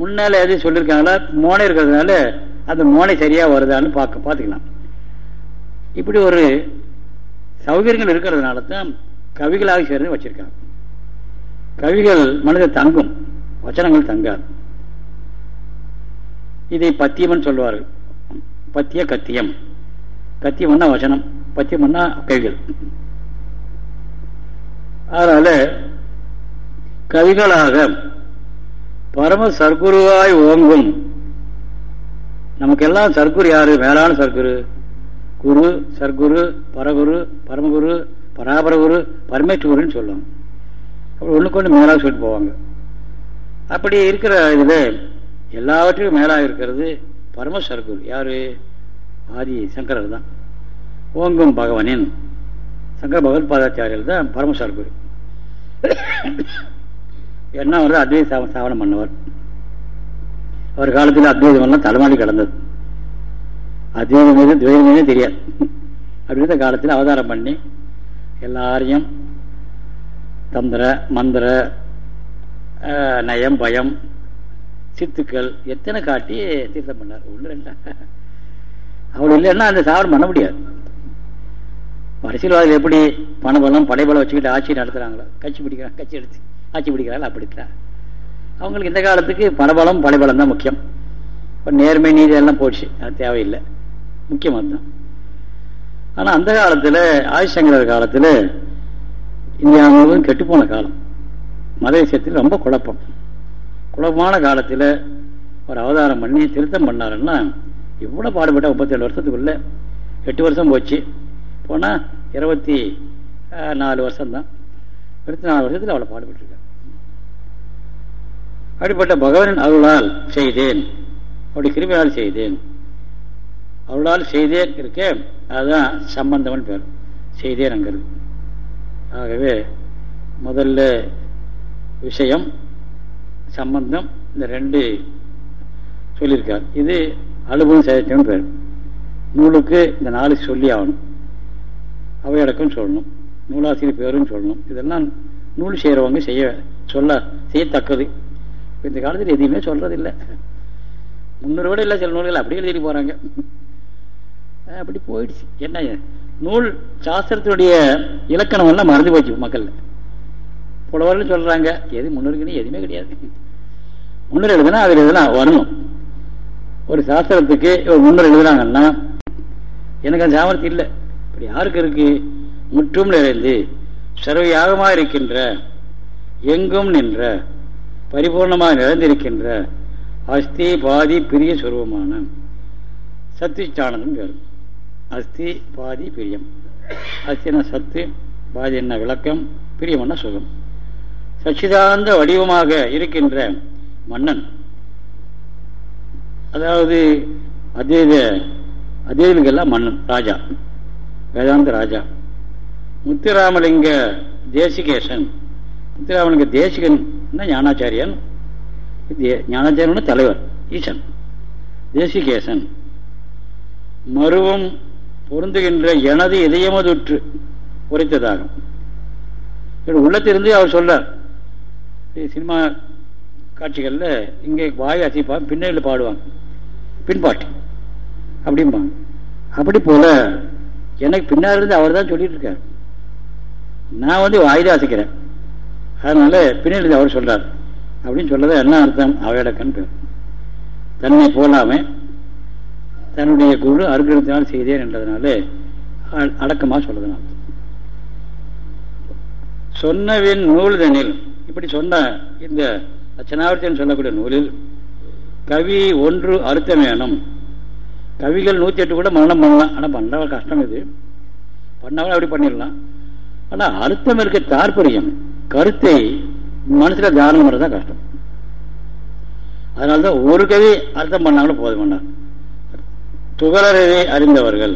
முன்னால எது சொல்லியிருக்காங்களா மோனை இருக்கிறதுனால அந்த மோனை சரியாக வருதான்னு பார்க்க பார்த்துக்கலாம் இப்படி ஒரு சௌகரியங்கள் இருக்கிறதுனால தான் கவிகளாக சேர்ந்து வச்சிருக்காங்க. கவிகள் மனித தங்கும் வச்சனங்கள் தங்காது. இதை பத்தியம்னு சொல்லுவார்கள். பத்திய கத்தியம். கத்தியம்னா வசனம் பத்தியம்னா கைகள். அதனால கவிகளாக பரம சர்க்குருவாய் ஓங்கும். நமக்கெல்லாம் சர்க்குரு யாரு? மேலான சர்க்குரு குரு சர்க்குரு பரகுரு பரமகுரு பராபரகுரு பரமேஸ்வருன்னு சொல்லுவாங்க. அப்படி ஒன்று கொண்டு மேலாக சொல்லிட்டு போவாங்க. அப்படி இருக்கிற இதில் எல்லாவற்றையும் மேலாக இருக்கிறது பரம சர்க்குரு. யாரு? ஆதி சங்கரர் தான். ஓங்கும் பகவனின் சங்கர பகவத் பாதாச்சாரியர் தான் பரம குரு என்ன வருது அத்வைத சாவனம் பண்ணவர். அவர் காலத்தில் அத்வைதமெல்லாம் தலைமாடி கடந்தது. அத்வைதம் மீது துவைதம் மீது தெரியாது. அப்படின்ற காலத்தில் அவதாரம் பண்ணி எல்லாரையும் தந்திர மந்திர நயம் பயம் சித்துக்கள் எத்தனை காட்டி தீர்த்தம் பண்ணார்? ஒன்று ரெண்டா. அவள் இல்லைன்னா அந்த சாவரம் பண்ண முடியாது. அரசியல்வாதிகள் எப்படி பணபலம் படைபலம் வச்சுக்கிட்டு ஆட்சி நடத்துறாங்களோ கட்சி பிடிக்கிறாங்க கட்சி எடுத்து ஆட்சி பிடிக்கிறாங்க அப்படித்தான். அவங்களுக்கு இந்த காலத்துக்கு பணபலம் படைபலம் தான் முக்கியம். இப்போ நேர்மை நீதி எல்லாம் போச்சு. அது தேவையில்லை. முக்கியமாக தான் ஆனால் அந்த காலத்தில் ஆயுஷங்கர் காலத்தில் இந்தியா முழுவதும் கெட்டுப்போன காலம். மத விஷயத்தில் ரொம்ப குழப்பம். குழப்பமான காலத்தில் ஒரு அவதாரம் பண்ணி திருத்தம் பண்ணாருன்னா இவ்வளோ பாடுபட்ட முப்பத்தேழு வருஷத்துக்குள்ள எட்டு வருஷம் போச்சு. போனால் இருபத்தி நாலு வருஷம்தான். இருபத்தி நாலு வருஷத்தில் அவளை பாடுபட்டிருக்க. அப்படிப்பட்ட பகவானின் அருளால் செய்தேன். அப்படி கிருமியால் செய்தேன். அருளால் செய்தேன் இருக்க அதுதான் சம்பந்தம்னு பேர். செய்தேன்ங்கிறது ஆகவே முதல்ல விஷயம் சம்பந்தம் இந்த ரெண்டு சொல்லியிருக்கார். இது அனுபவம் செய்தேன் பேர். நூலுக்கு இந்த நாலு சொல்லி ஆகணும். அவையடக்கம் சொல்லணும். நூலாசிரியர் பேரும் சொல்லணும். இதெல்லாம் நூல் செய்கிறவங்க செய்ய சொல்ல செய்யத்தக்கது. இந்த காலத்தில் எதையுமே சொல்றது இல்லை முன்னூறு இல்லை சில நூல்கள் அப்படியே எழுதிட்டு போகிறாங்க அப்படி போயிடுச்சு. என்ன நூல் சாஸ்திரத்தினுடைய இலக்கணம் எல்லாம் மறந்து போச்சு மக்கள் புலவர்கள் சொல்கிறாங்க எது முன்னூறுக்குன்னு எதுவுமே கிடையாது. முன்னூறு எழுதுனா அதில் எதுனா வரணும். ஒரு சாஸ்திரத்துக்கு ஒரு முன்னர் எழுதுறாங்கன்னா எனக்கு அந்த சாமர்த்தியம் இல்லை. இப்படி யாருக்கு இருக்கு? முற்றும் நிறைந்து சர்வயாகமாக இருக்கின்ற எங்கும் நின்ற பரிபூர்ணமாக நிறைந்திருக்கின்ற அஸ்தி பாதி பிரிய சுரூபமான சத்திச்சானந்தம் பேர் அஸ்தி பாதி பிரியம். அஸ்தின சத்து பாதி என்ன விளக்கம் பிரியம்னா சுகம். சச்சிதானந்த வடிவமாக இருக்கின்ற மன்னன் அதாவது அத்வைத அத்வைதனுக்கெல்லாம் மன்னன் ராஜா வேதாந்த ராஜா. முத்துராமலிங்க தேசிகேசன். முத்துராமலிங்க தேசிகன் ஞானாச்சாரியன்? ஞானாச்சாரியன் தலைவர் ஈசன். தேசிகேசன். மருவம் பொருந்துகின்ற எனது இதயமதுற்று உரைத்ததாகும் உள்ளத்திலிருந்து அவர் சொல்றார். சினிமா காட்சிகளில் இங்கே வாய் அசைப்பான் பின்னணியில் பாடுவாங்க. பின்பாட்டு. அப்படிம்பாங்க. அப்படி போல எனக்கு பின்னாடி இருந்து அவர் தான் சொல்லிட்டு இருக்கார். நான் வந்து வாய்தான் அசைக்கிறேன். அதனால பின்னாடி அவர் சொல்றார். அப்படின்னு சொல்லதை என்ன அர்த்தம்? அவையடக்கன் பேர். தன்னை போலாம தன்னுடைய குரு அருகிருத்தினால் செய்தேன் என்றதுனால அடக்கமாக சொல்லதுனால சொன்னவின் நூல்தனில் இப்படி சொன்ன இந்த அச்சனாவர்த்தியன் சொல்லக்கூடிய நூலில் கவி ஒன்று அறுத்தம் வேணும் கவிகள் நூற்றி எட்டு கூட மரணம் பண்ணலாம். ஆனால் பண்ண கஷ்டம் இது. பண்ணாலும் அப்படி பண்ணிடலாம். ஆனால் அர்த்தம் இருக்க தாற்பயம். கருத்தை மனசில் தாரணம் பண்ணுறது கஷ்டம். அதனால்தான் ஒரு கவி அர்த்தம் பண்ணாலும் போதும் பண்ணார் துகளறவே அறிந்தவர்கள்.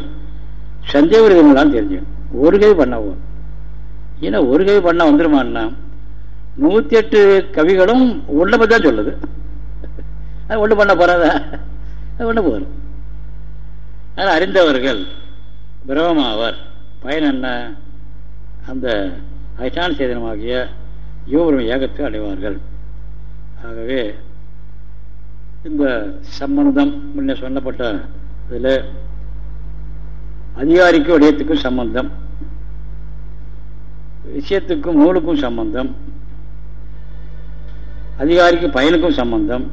சந்தேகம் தெரிஞ்சுக்கணும். ஒரு கவி பண்ண ஏன்னா ஒரு கவி பண்ணால் வந்துருமான்னா நூத்தி எட்டு கவிகளும் உள்ள தான் சொல்லுது. அது ஒன்று பண்ண போகிறதான் அது ஒன்று போகிறோம் அது அறிந்தவர்கள் பிரமமாவர் பயன் என்ன அந்த அதிஷ்டான சேதனமாகிய யோபுரம் ஏகத்தை அடைவார்கள். ஆகவே இந்த சம்பந்தம் முன்ன சொல்லப்பட்ட இதில் அதிகாரிக்கும் உடையத்துக்கும் சம்பந்தம் விஷயத்துக்கும் நூலுக்கும் சம்பந்தம் அதிகாரிக்கு பயனுக்கும் சம்பந்தம்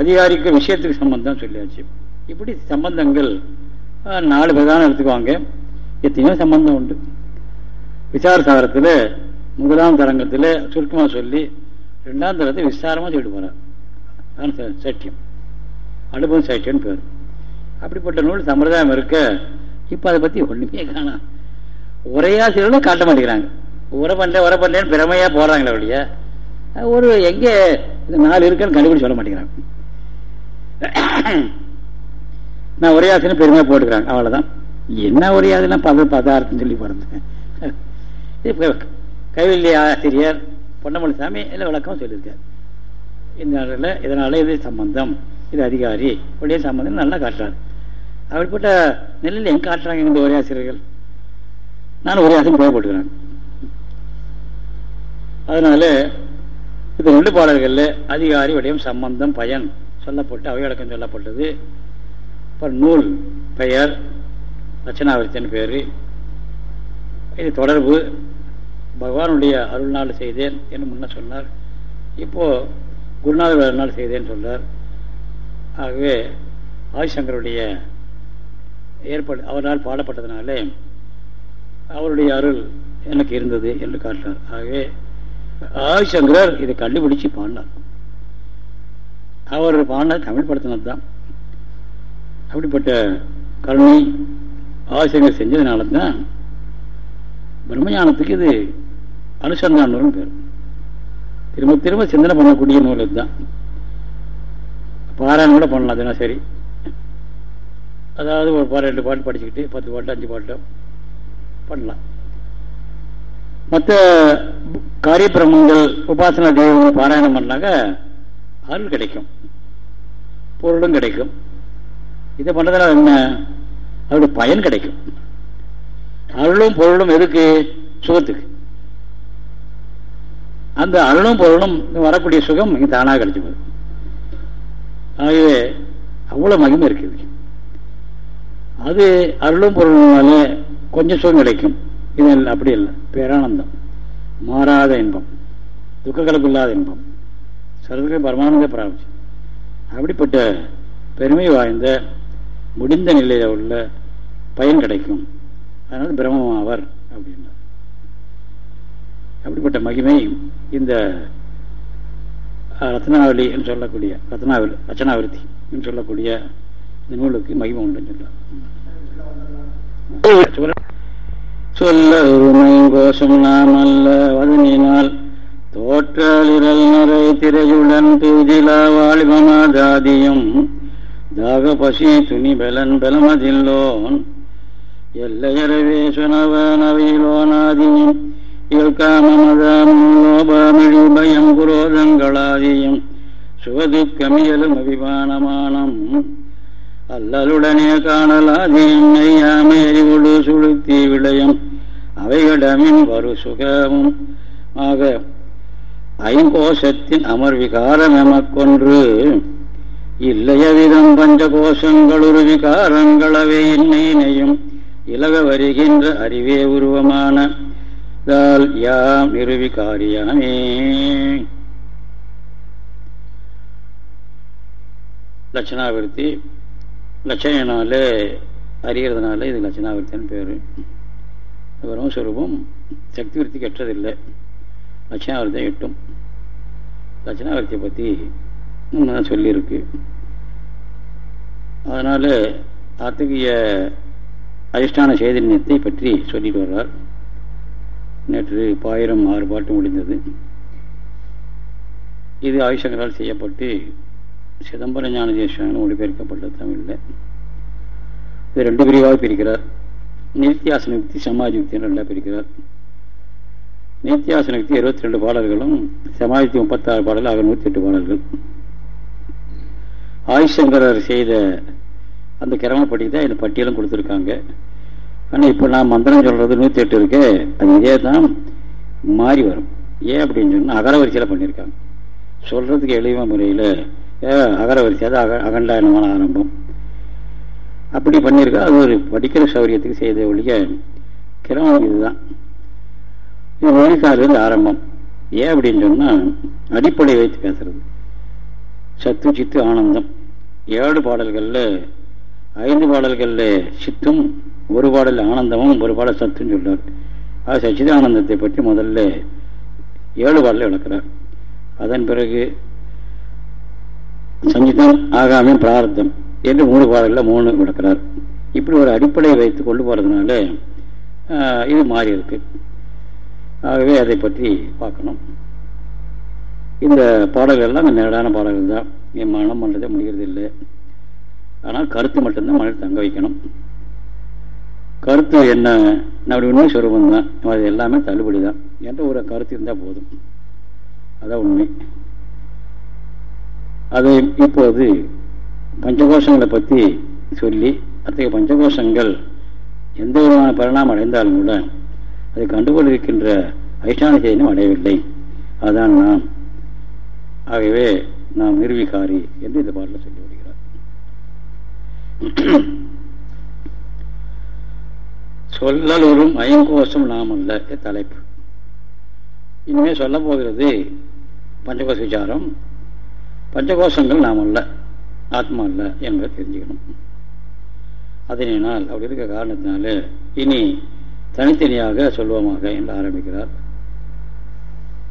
அதிகாரிக்கு விஷயத்துக்கு சம்பந்தம் சொல்லியாச்சு. இப்படி சம்பந்தங்கள் நாலு பிரதானம் எடுத்துக்குவாங்க. எத்தனையோ சம்பந்தம் உண்டு. விசார சாகரத்தில் முதலாம் தரங்கத்தில் சுருக்கமாக சொல்லி ரெண்டாம் தரத்தை விசாரமாக சொல்லிட்டு போகிறார் சட்டியம் அனுபவம் சட்டியம்னு பேர். அப்படிப்பட்ட நூல் சம்பிரதாயம் இருக்க இப்போ அதை பற்றி ஒன்றுமே காணும் உரையாசிரியர்களும் காட்ட மாட்டேங்கிறாங்க. உரை பண்ணல உரை பண்ணலன்னு பிரமையா போகிறாங்களே ஒழிய ஒரு எங்கே இந்த நாலு இருக்குன்னு கண்டுபிடிச்சு சொல்ல மாட்டேங்கிறாங்க. (coughs) நான் ஒரே ஆசனம் பெருமையாக போட்டுக்கிறாங்க. அவ்வளவுதான். என்ன ஒரே உரையாதுன்னா பத பதார்த்தம் சொல்லி பிறந்தேன் (laughs) கைவில்லி ஆசிரியர் பொன்னமலை சாமி இல்லை விளக்கம் சொல்லியிருக்கார். இந்த இதனால இது சம்பந்தம். இது அதிகாரி. உடைய சம்பந்தம் நல்லா காட்டுறாரு. அப்படிப்பட்ட நிலையில் எங்க காட்டுறாங்க இந்த ஆசிரியர்கள் நான் ஒரே உரையாசிரியர் போடப்பட்டுக்கிறேன் அதனால இது ரெண்டு பாடல்கள்ல அதிகாரி உடைய சம்பந்தம் பயன். சொல்லப்பட்டு அவையடக்கம் சொல்லப்பட்டது. அப்புறம் நூல் பெயர் லட்சணாவர்த்தின் பேர். இது தொடர்பு. பகவானுடைய அருள்நாள் செய்தேன் என்று முன்ன சொன்னார். இப்போ குருநாதர் அருள்நாள் செய்தேன் சொன்னார். ஆகவே ஆதிசங்கருடைய ஏற்பாடு அவரால் பாடப்பட்டதுனாலே அவருடைய அருள் எனக்கு இருந்தது என்று காட்டினார். ஆகவே ஆதிசங்கரர் இதை கண்டுபிடிச்சு பாடினார். அவர் பாடினது தமிழ் படுத்தினது தான் அப்படிப்பட்ட கருணை ஆசிரியர்கள் செஞ்சதுனால தான் பிரம்மஞானத்துக்கு இது அனுசந்தான நூல்னு பேர். திரும்ப திரும்ப சிந்தனை பண்ணக்கூடிய நூல் இதுதான் பாராயணம் கூட பண்ணலாம் அதுனா சரி? அதாவது ஒரு பாரு ரெண்டு பாட்டு படிச்சுக்கிட்டு பத்து பாட்டு அஞ்சு பாட்டு பண்ணலாம். மற்ற காரியப்பிரமங்கள் உபாசன தெய்வங்கள் பாராயணம் பண்ணாக்க அருள் கிடைக்கும். பொருளும் கிடைக்கும். இதை பண்றதுனால என்ன? அதோட பயன் கிடைக்கும். அருளும் பொருளும் எதுக்கு? சுகத்துக்கு. அந்த அருளும் பொருளும் வரக்கூடிய சுகம் இங்கே தானாக கிடைச்சி போகுது. ஆகவே அவ்வளவு மகிமை இருக்குது அது அருளும் பொருளுனால கொஞ்சம் சுகம் கிடைக்கும். இது அப்படி இல்லை. பேரானந்தம். மாறாத இன்பம். துக்க கலப்பில்லாத இன்பம். சர்வக பரமானந்த பிராப்தி அப்படிப்பட்ட பெருமை வாய்ந்த முடிந்த நிலையில் உள்ள பயன் கிடைக்கும். அதனால் பிரம்மமாவர் அப்படின்னார். அப்படிப்பட்ட மகிமை இந்த ரத்னாவலி என்று சொல்லக்கூடிய ரத்னாவலி ரச்சனாவிருத்தி என்று சொல்லக்கூடிய இந்த நூலுக்கு மகிமை உண்டு சொல்ல சொல்ல உரிமை கோஷம் நாம் அல்ல வதனினால் தோற்றாளிரல் நரை திரையுடன் தூதிலா வாலிபமாதாதியும் தாக பசி துணி பலன் பலமதில்லோன். எல்லையறவே சுனவனவையிலோனாதியும் இயல்காமமதாமோபாமிழி பயம் குரோதங்களாதியும் சுவதுக்கமியலும் அபிமானமானம் அல்லலுடனே காணலாதியும் நெய்யாமை அறிவுடு சுளுத்தி விளையும் அவைகளிடமின் வரு சுகமும் ஆக ஐங்கோஷத்தின் அமர்விகாரம் எமக்கொன்று இல்லையவிதம் பஞ்சகோஷங்கள் ஒரு விகாரங்களவே இன்னையும் இலக வருகின்ற அறிவே உருவமான யாம் இருவிகாரியாமே லட்சணாவிருத்தி லட்சணனால அறிகிறதுனால இது லட்சணாவிருத்தின்னு பேர். பிரம்மஸ்வரூபம் சக்தி விருத்தி கெட்டதில்லை. லட்சணாவிரத்தை எட்டும் லட்சணாவிரத்தியை பற்றி முன்னதான் சொல்லியிருக்கு. அதனால் அத்தகைய அதிஷ்டான சைதன்யத்தை பற்றி சொல்லிட்டு வர்றார். நேற்று பாயிரம் ஆறு பாட்டு முடிந்தது. இது ஆயுஷங்களால் செய்யப்பட்டு சிதம்பர ஞானதேஸ்வரன் தேசான தமிழில். இது ரெண்டு பிரிவாக பிரிக்கிறார். நித்தியாசன யுக்தி சமாஜ் யுக்தி ரெண்டாக பிரிக்கிறார். நித்தியாசனத்துக்கு இருபத்தி ரெண்டு பாடல்களும் சமாஜ்தி முப்பத்தாறு பாடல் ஆக நூற்றி எட்டு பாடல்கள். ஆயுஷங்கரர் செய்த அந்த கிரமப்படி தான் இந்த பட்டியலும் கொடுத்துருக்காங்க. ஆனால் இப்போ நான் மந்திரம் சொல்கிறது நூற்றி எட்டு இருக்கு அது இதே தான் மாறி வரும். ஏன் அப்படின்னு சொன்னால் அகரவரிசையில் பண்ணியிருக்காங்க. சொல்கிறதுக்கு எளிய முறையில் அகர வரிசை அது அக அகண்டாயனமான ஆரம்பம். அப்படி பண்ணியிருக்கா அது ஒரு படிக்கிற சௌரியத்துக்கு செய்த ஒழிய கிரமம் இதுதான். இது ஆரம்பம். ஏன் அப்படின்னு சொன்னால் அடிப்படை வைத்து பேசுறது. சத்து சித்து ஆனந்தம். ஏழு பாடல்களில் ஐந்து பாடல்களில் சித்தும் ஒரு பாடல் ஆனந்தமும் ஒரு பாடல் சத்துன்னு சொல்றார். அது சச்சிதானந்தத்தை பற்றி முதல்ல ஏழு பாடலை விளக்குறார். அதன் பிறகு சஞ்சிதம் ஆகாமியம் பிரார்த்தம் என்று மூணு பாடல்ல மூணு விளக்குறார். இப்படி ஒரு அடிப்படையை வைத்து கொண்டு போறதுனால இது மாறி இருக்கு. ஆகவே அதை பற்றி பார்க்கணும். இந்த பாடல்கள் எல்லாம் நேரடான பாடல்கள் தான். என் மனம் பண்ணுறதே முடிகிறது இல்லை ஆனால் கருத்து மட்டும்தான் மனதில் தங்க வைக்கணும். கருத்து என்ன? நம்முடைய உண்மை சுரூபம் தான். அது எல்லாமே தள்ளுபடி தான். என்ற ஒரு கருத்து இருந்தால் போதும். அதான் உண்மை. அதை இப்போது பஞ்சகோஷங்களை பற்றி சொல்லி அத்தகைய பஞ்சகோஷங்கள் எந்த விதமான பரிணாமம் அடைந்தாலும் கூட அதை கண்டுகொண்டிருக்கின்ற அதிஷ்டான செய்தியும் அடையவில்லை. அதான் நாம். ஆகவே நாம் நிர்வீகாரி என்று இந்த பாட்டில் சொல்லி வருகிறார். வரும் ஐங்கோஷம் நாம் அல்ல தலைப்பு. இனிமே சொல்ல போகிறது பஞ்சகோஷ விசாரம். பஞ்சகோஷங்கள் நாம் அல்ல ஆத்மா அல்ல என்பதை தெரிஞ்சுக்கணும். அதனால் அப்படி இருக்க காரணத்தினால இனி தனித்தனியாக சொல்வோமாக என்று ஆரம்பிக்கிறார்.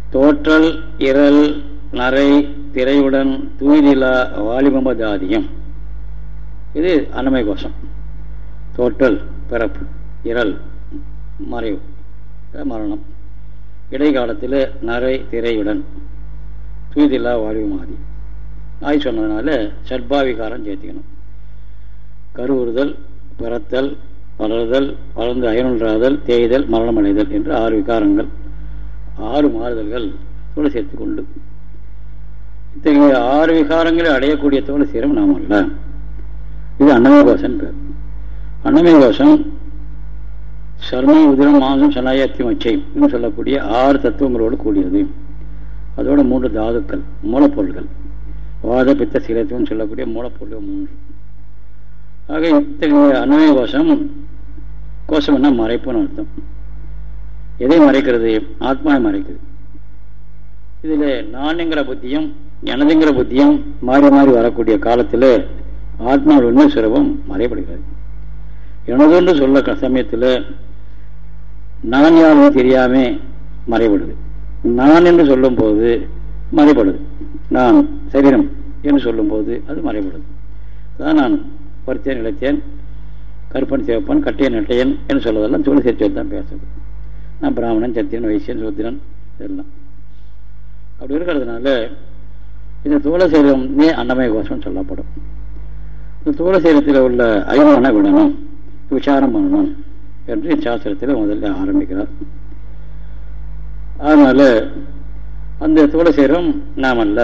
தோற்றல் இரல் நரை திரையுடன் தூய்நிலா வாலிபமதாதியம் இது அன்னமய கோஷம். தோற்றல் பிறப்பு இரல் மறைவு. மரணம். இடைக்காலத்தில் நரை திரையுடன் தூய்தில்லா வாலிபமாதி ஆய் சொன்னதுனால சட்பாவிகாரம் சேர்த்திக்கணும். கருவுறுதல் பிறத்தல் வளர்தல் வளர்ந்து அயனுன்றாதல் தேய்தல் மரணமடைதல் என்று ஆறு விகாரங்கள். ஆறு மாறுதல்கள் தோடு சேர்த்து கொண்டு. இத்தகைய ஆறு விகாரங்களை அடையக்கூடிய தோடு சீரம் நாம் அல்ல. இது அன்னமய கோஷம் பேர். அன்னமய கோஷம் சர்மம் உதிரம் மாசம் சனாயத்தி மச்சை என்று சொல்லக்கூடிய ஆறு தத்துவங்களோடு கூடியது. அதோட மூன்று தாதுக்கள் மூலப்பொருள்கள். வாத பித்த சீலத்துவம் சொல்லக்கூடிய மூலப்பொருள் மூன்று. ஆக இத்தகைய அன்னமய கோஷம் கோஷம் என்ன மறைப்புன்னு அர்த்தம் எதை மறைக்கிறது ஆத்மாவை மறைக்குது இதில் நானுங்கிற புத்தியும் எனதுங்கிற புத்தியம் மாறி மாறி வரக்கூடிய காலத்தில் ஆத்மாவில் உண்மை சுரபம் மறைப்படுகிறது எனதுன்னு சொல்ல சமயத்தில் நான் யாரும் தெரியாம மறைபடுது நான் என்று சொல்லும் போது மறைபடுது நான் சரீரம் என்று சொல்லும்போது அது மறைபடுது அதான் நான் பருத்தேன் இழைத்தேன் கருப்பன் சிவப்பன் கட்டையன் நட்டையன் என்று சொல்வதெல்லாம் தோழி சேர்த்து தான் பேசுறது. நான் பிராமணன் சத்திரன் வைசியன் சூத்திரன் இதெல்லாம். அப்படி இருக்கிறதுனால இந்த தோழ சரீரமே அன்னமய கோஷம் சொல்லப்படும். இந்த தூள சரீரத்தில் உள்ள அயமான விடணும் விசாரம் பண்ணணும் என்று சாஸ்திரத்தில் முதல்ல ஆரம்பிக்கிறார். அதனால அந்த தூள சீரம் நாம் அல்ல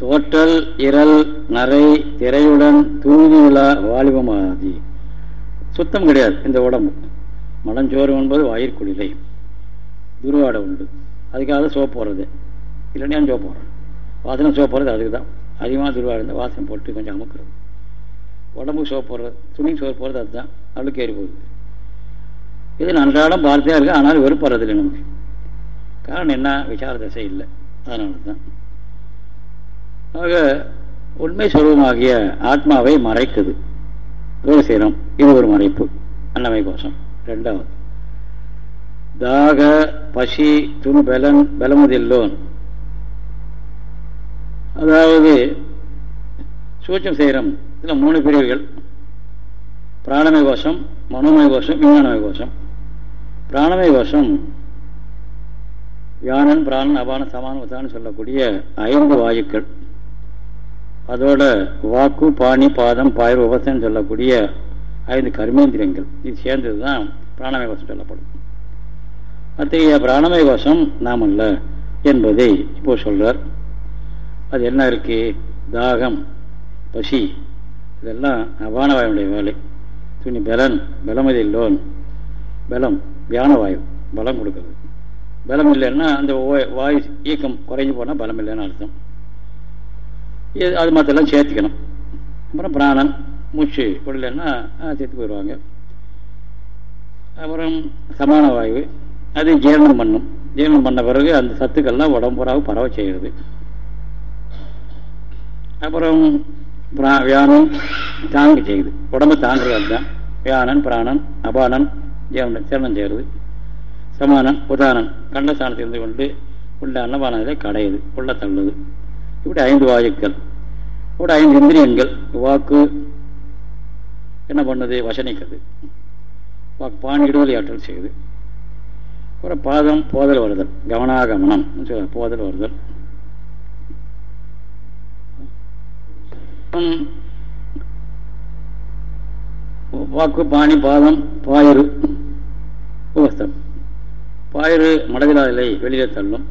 தோற்றல் இரல் நரை திரையுடன் தூங்கி விழா வாலிபமாதி. சுத்தம் கிடையாது இந்த உடம்பு. மலஞ்சோறு என்பது வாயிற்குளிரை துருவாடை உண்டு. அதுக்காக சோப்பு போடுறது. இல்லைன்னா சோப்பு போடுறேன் வாசனை சோப்பு போடுறது அதுக்கு தான் அதிகமாக துருவாடை இருந்தால் வாசனை போட்டு கொஞ்சம் அமுக்கிறது. உடம்புக்கு சோப்பு போடுறது துணி சோப்பு போடுறது அதுதான். அழுக்கு ஏறி போகுது. இது நன்றாடம் பார்த்தே இருக்குது ஆனாலும் வெறுப்படுறது இல்லை நமக்கு. காரணம் என்ன? விசார தசை இல்லை. அதனால தான் ஆக உண்மை சுரூபமாகிய ஆத்மாவை மறைக்குது. தூரசீரம் இது ஒரு மறைப்பு. அன்னமை கோஷம். ரெண்டாவது. தாக பசி துணு பலன் பலமுதில்லோன். அதாவது சூட்சம் செய்கிறோம் இதில் மூணு பிரிவுகள். பிராணமய கோஷம் மனோமய கோஷம் விஞ்ஞானமய கோஷம். பிராணமய கோஷம் வியானன் பிராணன் அபான சமான உதான்னு சொல்லக்கூடிய ஐந்து வாயுக்கள். அதோட வாக்கு பாணி பாதம் பாயிர உபசம் சொல்லக்கூடிய ஐந்து கர்மேந்திரியங்கள். இது சேர்ந்தது தான் பிராணமய கோஷம் சொல்லப்படும். அத்தகைய பிராணமய கோஷம் நாம் அல்ல என்பதை இப்போ சொல்றார். அது என்ன இருக்கு? தாகம் பசி. இதெல்லாம் அபானவாயுடைய வேலை. துணி பலன் பலமதி லோன் பலம் தியானவாயு பலம் கொடுக்குறது. பலம் இல்லைன்னா அந்த வாயு இயக்கம் குறைஞ்சி போனால் பலம் இல்லைன்னு அர்த்தம். அது மற்றெல்லாம் சேர்த்துக்கணும். அப்புறம் பிராணன் மூச்சு விடலைன்னா சேர்த்து போயிடுவாங்க. அப்புறம் சமான வாயு அது ஜீரணம் பண்ணும். ஜீரணம் பண்ண பிறகு அந்த சத்துக்கள்லாம் உடம்புறாக பரவ செய்கிறது அப்புறம் வியானம் தாங்க செய்யுது. உடம்பு தாங்குறது அதுதான் வியானன் பிராணன் அபானன் ஜீரணம் சீரணம் செய்கிறது சமானன் உதானன் கண்டஸ்தானத்தில் இருந்து கொண்டு உள்ள அன்னபானத்தை கடையுது உள்ள தள்ளுது. இப்படி ஐந்து வாயுக்கள் இப்படி ஐந்து இந்திரியங்கள் வாக்கு என்ன பண்ணுது வசனிக்கிறது வாக்கு பாணியிடுதல் ஏற்றல் ஆற்றல் செய்யுது அப்புறம் பாதம் போதல் வருதல் கவனாகமனம் போதல் வருதல் வாக்கு பாணி பாதம் பாயிறு உபஸ்தம் பாயிறு மடவிலாதலை வெளியே தள்ளும்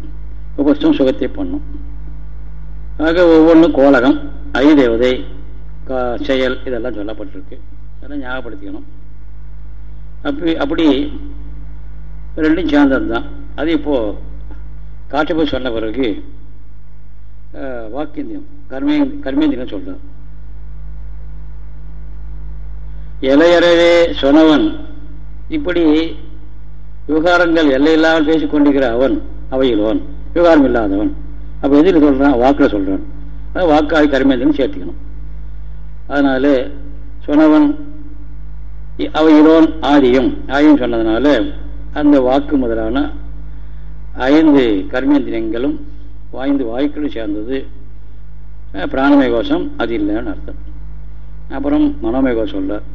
உபஸ்தம் சுகத்தை பண்ணும் ஆக ஒவ்வொன்றும் கோலகம் ஐதேவதை செயல் இதெல்லாம் சொல்லப்பட்டிருக்கு. அதெல்லாம் ஞாபகப்படுத்திக்கணும். அப்படி அப்படி ரெண்டும் சேர்ந்தது தான் அது இப்போ காட்டுப்போய் சொன்ன பிறகு வாக்கிந்தியம் கர்மே கர்மேந்தியம் சொல்றார். இலையறவே சொன்னவன் இப்படி விவகாரங்கள் எல்லையில்லாமல் பேசிக்கொண்டிருக்கிற அவன் அவையில்வன் விவகாரம் இல்லாதவன். அப்போ எதில் சொல்கிறான் வாக்கில் சொல்கிறான் அது வாக்காய் கர்மேந்திரன் சேர்த்துக்கணும். அதனால சொன்னவன் அவையிலோன் ஆதியம். ஆதியம் சொன்னதுனால அந்த வாக்கு முதலான ஐந்து கர்மேந்திரியங்களும் வாய்ந்து வாய்க்களும் சேர்ந்தது. பிராணமய கோஷம் அது இல்லைன்னு அர்த்தம். அப்புறம் மனோமய கோஷம் சொல்றார்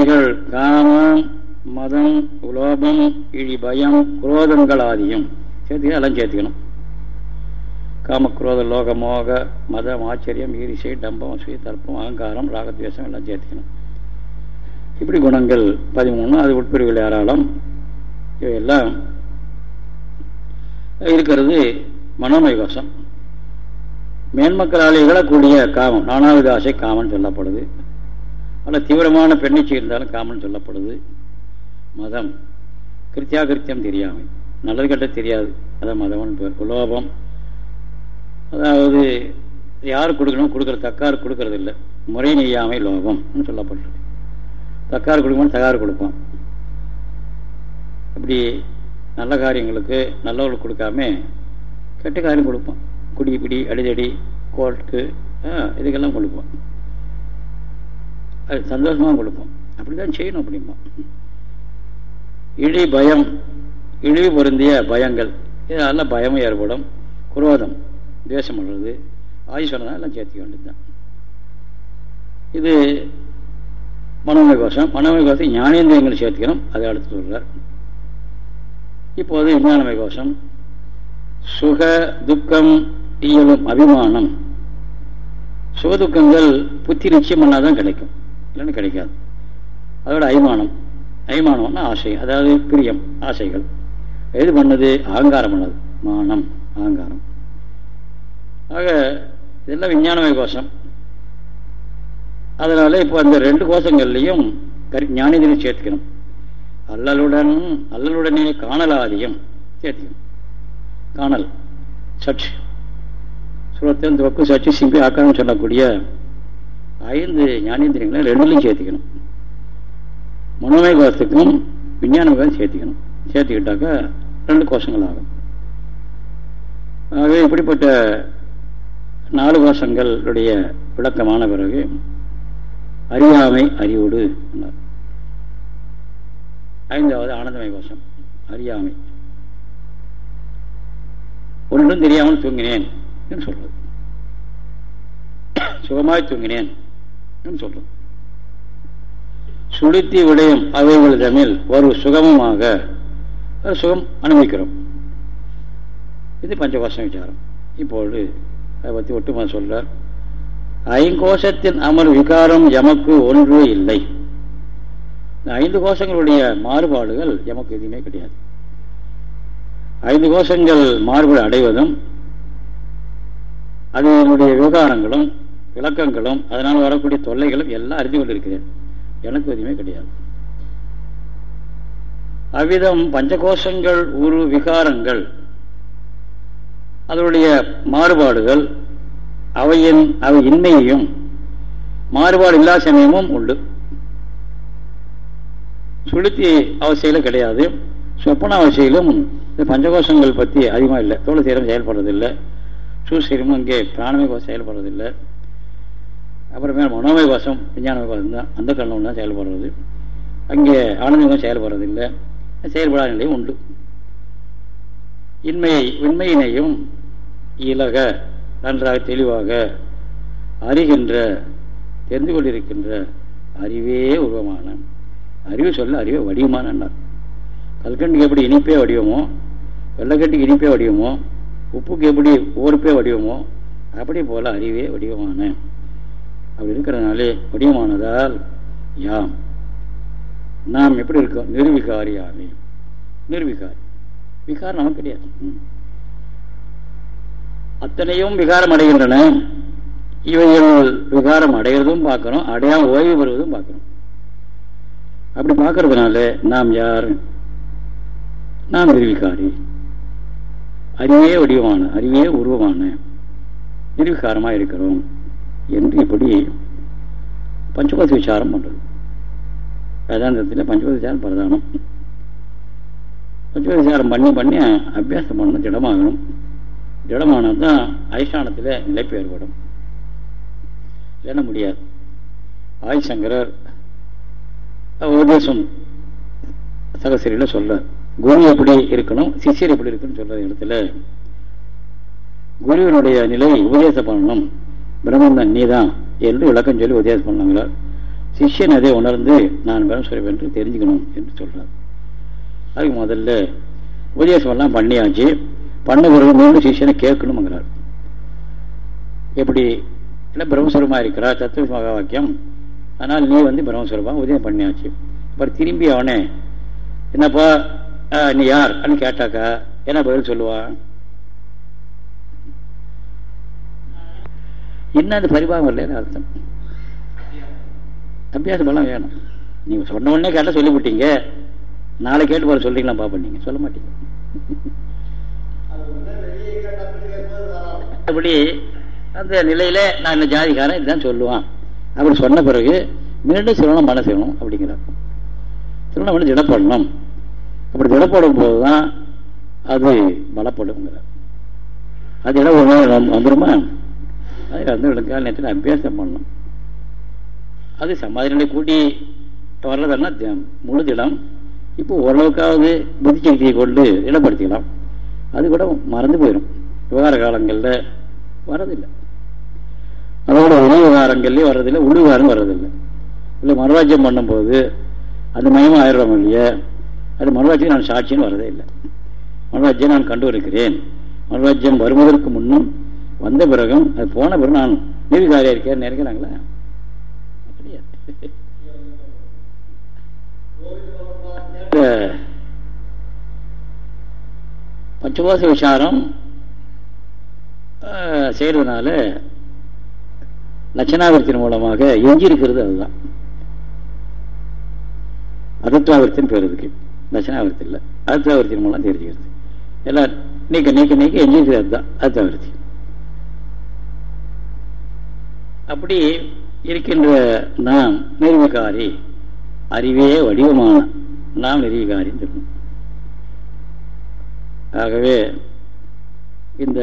இகழ் காமம் மதம் உலோபம் இழி பயம் குரோதங்கள் ஆதியம். சேர்த்துக்கணும் எல்லாம் சேர்த்துக்கணும். காமக்ரோத லோக மோக மதம் ஆச்சரியம் ஈரிசை டம்பம் சுய தர்ப்பம் அகங்காரம் ராகத்வேஷம் எல்லாம் சேர்த்துக்கணும் இப்படி குணங்கள் பதிமூணு அது உட்பிரிவில் ஏராளம். இவையெல்லாம் இருக்கிறது மனோமய வசம் மேன்மக்களால் இகழக்கூடிய காமம் நானாவது ஆசை காமன் சொல்லப்படுது. ஆனால் தீவிரமான பெண்ணிச்சை இருந்தாலும் காமன் சொல்லப்படுது. மதம் கிருத்தியாகிருத்தியம் தெரியாமை. நல்லது கட்ட தெரியாது. அதான் மதம்னு பேர். குலோபம் அதாவது யார் கொடுக்கணும்? கொடுக்குற தக்கார் கொடுக்கறது இல்லை முறை நெய்யாமை லோபம்னு சொல்லப்பட்டிருக்கு தக்கார் கொடுக்கணும் தகார் கொடுப்போம். அப்படி நல்ல காரியங்களுக்கு நல்லவர்களுக்கு கொடுக்காம கெட்ட காரியம் கொடுப்போம். குடி பிடி அடிதடி கோட்டு இதுக்கெல்லாம் கொடுப்போம். அது சந்தோஷமாக கொடுப்போம். அப்படிதான் செய்யணும் அப்படிமா இழி பயம் இழிவு பொருந்திய பயங்கள். இதனால் பயமும் ஏற்படும். குரோதம். தேசம் பண்ணுறது ஆயுஷனம் எல்லாம் சேர்த்துக்க வேண்டியதுதான். இது மனோமய கோஷம். மனோமய கோஷம் ஞானேந்திரியங்களை சேர்த்துக்கணும். அதை அடுத்து சொல்கிறார் இப்போது விஞ்ஞானமய கோஷம். சுக துக்கம் இயலும் அபிமானம். சுகதுக்கங்கள் புத்தி நிச்சயம் பண்ணாதான் கிடைக்கும். இல்லைன்னு கிடைக்காது. அதோட அய்மானம் அய்மானம்னா ஆசை. அதாவது பிரியம் ஆசைகள். எது பண்ணது? அகங்காரம் பண்ணது. மானம் அகங்காரம். ஆக இதெல்லாம் விஞ்ஞானமய கோஷம்? அதனால இப்போ அந்த ரெண்டு கோஷங்கள்லையும் கரி ஞானிதனை சேர்த்துக்கணும். அல்லலுடன் அல்லலுடனே காணலாதியம் சேர்த்துக்கணும். காணல் சற்று சுரத்தன் துவக்கு சற்று சிம்பி ஆக்காரம் சொல்லக்கூடிய ஐந்து ஞானேந்திரியங்களை ரெண்டுலையும் சேர்த்துக்கணும். மனோமய கோஷத்துக்கும் விஞ்ஞான கோஷம் சேர்த்துக்கணும். சேர்த்துக்கிட்டாக்கா ரெண்டு கோஷங்கள் ஆகும் ஆகவே இப்படிப்பட்ட நாலு கோஷங்களுடைய விளக்கமான பிறகு அறியாமை அறிவோடு ஐந்தாவது ஆனந்தமய கோஷம் அறியாமை. ஒன்றும் தெரியாமல் தூங்கினேன் என்று சொல்றது. சுகமாய் தூங்கினேன் என்று சொல்றது. சுளுத்தி விடையும் அவைகள் தமிழ் ஒரு சுகமமாக சுகம் அனுபவிக்கிறோம். இது பஞ்சகோஷம் விசாரம். இப்பொழுது அதை பற்றி ஒட்டுமா சொல்றார்? ஐங்கோஷத்தின் அமர் விகாரம் எமக்கு ஒன்று இல்லை. ஐந்து கோஷங்களுடைய மாறுபாடுகள் எமக்கு எதுவுமே கிடையாது. ஐந்து கோஷங்கள் மாறுபாடு அடைவதும் அதனுடைய விவகாரங்களும் விளக்கங்களும் அதனால் வரக்கூடிய தொல்லைகளும் எல்லாம் அறிந்து கொண்டிருக்கிறேன். எனக்கு எதுவுமே கிடையாது. அவ்விதம் பஞ்சகோஷங்கள் ஒரு விகாரங்கள் அதனுடைய மாறுபாடுகள் அவையின் அவை இன்மையையும் மாறுபாடு இல்லா சமயமும் உண்டு. சுளுத்தி அவசியம் கிடையாது. சொப்பன அவசியிலும் இந்த பஞ்சகோஷங்கள் பற்றி அதிகமாக இல்லை. தோல் சீரம் செயல்படுறதில்லை. சூசீரமும் இங்கே பிராணமய கோஷம் செயல்படுறதில்லை. அப்புறமே மனோமய கோஷம் விஞ்ஞானமய கோஷம் தான். அந்த கண்ணம் தான் செயல்படுறது. அங்கே ஆனந்தமுகம் செயல்படுறதில்லை. செயல்படாத நிலையும் உண்டு. இன்மையை உண்மையினையும் இலக நன்றாக தெளிவாக அறிகின்ற தெரிந்து கொண்டிருக்கின்ற அறிவே உருவமான. அறிவு சொல்ல அறிவே வடிவமான கல்கண்டுக்கு எப்படி இனிப்பே வடிவமோ வெள்ளக்கட்டுக்கு இனிப்பே வடிவமோ உப்புக்கு எப்படி ஓர்ப்பே வடிவமோ அப்படி போல அறிவே வடிவமான. அப்படி இருக்கிறதுனாலே வடிவமானதால் யாம். நாம் எப்படி இருக்கோம்? நிர்விகாரியாமே நிர்விகாரி விகாரம் நமக்கு கிடையாது. அத்தனையும் விகாரம் அடைகின்றன. இவைகள் விகாரம் அடைகிறதும் பார்க்கிறோம் அடையாம ஓய்வு பெறுவதும் பார்க்கிறோம். அப்படி பார்க்கறதுனால நாம் யார்? நாம் நிர்விகாரி. அறிவே வடிவமான அறிவே உருவமான நிர்விகாரமா இருக்கிறோம் என்று இப்படி பஞ்சபதி விசாரம் பண்றது. வேதாந்தத்தில் பஞ்சபதி விசாரம் பிரதானம். பஞ்சபதி விசாரம் பண்ணி பண்ணி அபியாசம் பண்ணணும் திடமாகணும். திடமானால் தான் அதிஷ்டானத்தில் நிலைப்பு ஏற்படும். இல்லைன்னா முடியாது. ஆய்சங்கரர் உபதேசம் சகசரியில் சொல்றார். குரு எப்படி இருக்கணும் சிஷியர் எப்படி இருக்குன்னு சொல்ற இடத்துல. குருவினுடைய நிலை உபதேசம் பண்ணணும். பிரம்மன் நீதான் என்று விளக்கம் சொல்லி உபதேசம் பண்ணுங்கிறார். சிஷ்யன் அதை உணர்ந்து நான் பிரம்மஸ்வரம் என்று தெரிஞ்சுக்கணும் என்று சொல்றார். அதுக்கு முதல்ல உபதேசமெல்லாம் பண்ணியாச்சு. பண்ண பிறகு மீண்டும் சிஷியனை கேட்கணுங்கிறார் எப்படி? இல்லை பிரம்மஸ்வரமாக இருக்கிறா? தத்துவ மகா வாக்கியம் அதனால் நீ வந்து பிரம்மஸ்வரமாக உதயம் பண்ணியாச்சு. அப்புறம் திரும்பி அவனே என்னப்பா நீ யார்? அப்படின்னு கேட்டாக்கா என்ன பதில் சொல்லுவான் என்ன அந்த பரிபாகம் வரலன்னு அர்த்தம்? அபியாச பலம் வேணும். நீங்க சொன்ன உடனே கேட்டால் சொல்லிவிட்டீங்க. நாளை கேட்டு போற சொல்றீங்களா பாப்பா நீங்க? சொல்ல மாட்டீங்க. அப்படி அந்த நிலையில நான் இந்த ஜாதிக்காரன் இதுதான் சொல்லுவான். அப்படி சொன்ன பிறகு மீண்டும் சிரவணம் பண்ண செய்யணும் அப்படிங்கிறார் சிரவணம் பண்ணி திடப்படணும். அப்படி திடப்படும் போதுதான் அது பலப்படுங்கிறார் அது இடம் ஒரு வந்துருமா அது வந்து இடக்கால நேரத்தில் அபியாசம் பண்ணணும். அது சமாதிகளை கூட்டி வர்றதுன்னா முழு திடம் இப்போ ஓரளவுக்காவது புத்தி சக்தியை கொண்டு இடப்படுத்திக்கலாம் அது கூட மறந்து போயிடும் விவகார காலங்களில் வரதில்லை அதோட உணவு விவகாரங்கள்லேயும் வர்றதில்லை உள் விவகாரம் வர்றதில்லை. இல்லை மனராஜ்யம் பண்ணும்போது அது மயமாக ஆயிடுறோம் இல்லையா? அது மனராஜ்யம் நான் சாட்சின்னு வரதே இல்லை. மனராஜ்யம் நான் கண்டு வருகிறேன். மனராஜ்யம் வருவதற்கு முன்னும் வந்த பிறகும் அது போன பிறகு நான் நீதிகாரியா இருக்கேன் நினைக்கிறாங்களா? அப்படியா? பஞ்சகோச விசாரம் செய்கிறதுனால லட்சணாவிரத்தின் மூலமாக எஞ்சிருக்கிறது அதுதான். அதத்வாவிரத்தின் பேர் லட்சணாவிரத்தி இல்லை. அதத்வாவிரத்தின் மூலம் தெரிஞ்சுக்கிறது. எல்லாம் நீக்க நீக்க நீக்க எஞ்சிருக்கிறது அதுதான். அதத்வாவிரத்தி அப்படி இருக்கின்ற நாம் நிர்விகாரி அறிவே வடிவமான நாம் நிர்விகாரின்னு சொல்லணும் ஆகவே இந்த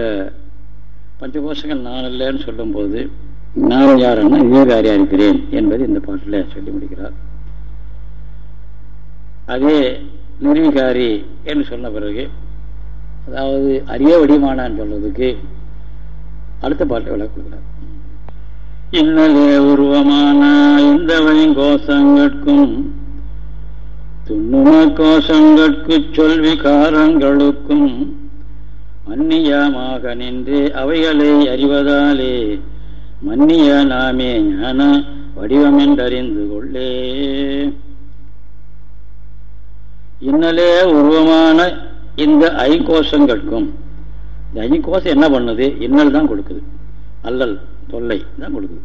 பஞ்சகோஷங்கள் நான் இல்லைன்னு சொல்லும் போது நான் யாருன்னா நிர்விகாரியா இருக்கிறேன் என்பது இந்த பாட்டில் சொல்லி முடிக்கிறார். அதே நிர்விகாரி என்று சொன்ன பிறகு அதாவது அரிய வடிவமானான்னு சொல்றதுக்கு அடுத்த பாட்டை விளக்க கொடுக்கிறார். இன்னதே உருவமான இந்த கோஷங்கட்கும் துண்ணும கோஷங்கட்கு சொல் விகாரங்களுக்கும் மன்னியமாக நின்று அவைகளை அறிவதாலே மன்னிய நாமே ஞான வடிவமென்றறிந்து கொள்ளே. இன்னலே உருவமான இந்த ஐங்கோஷங்கட்கும் இந்த ஐங்கோஷம் என்ன பண்ணுது? இன்னல் தான் கொடுக்குது. அல்லல் தொல்லை தான் கொடுக்குது.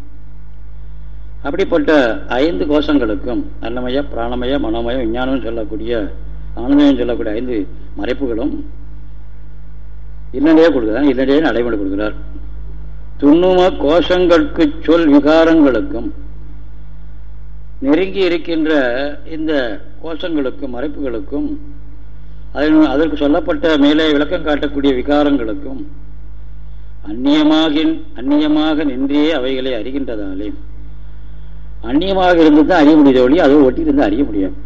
அப்படிப்பட்ட ஐந்து கோஷங்களுக்கும் அன்னமய பிராணமய மனோமய விஞ்ஞானம் சொல்லக்கூடிய ஆனமயம் சொல்லக்கூடிய ஐந்து மறைப்புகளும் இல்லையே கொடுக்குறார். இல்லையே நடைமுறை கொடுக்கிறார். துண்ணும கோஷங்களுக்கு சொல் விகாரங்களுக்கும் நெருங்கி இருக்கின்ற இந்த கோஷங்களுக்கும் மறைப்புகளுக்கும் அதற்கு சொல்லப்பட்ட மேலே விளக்கம் காட்டக்கூடிய விகாரங்களுக்கும் அந்நியமாக அந்நியமாக நின்றே அவைகளை அறிகின்றதாலே அந்நியமாக இருந்து தான் அறிய முடியுத ஒளி அதை ஒட்டி இருந்து அறிய முடியாது.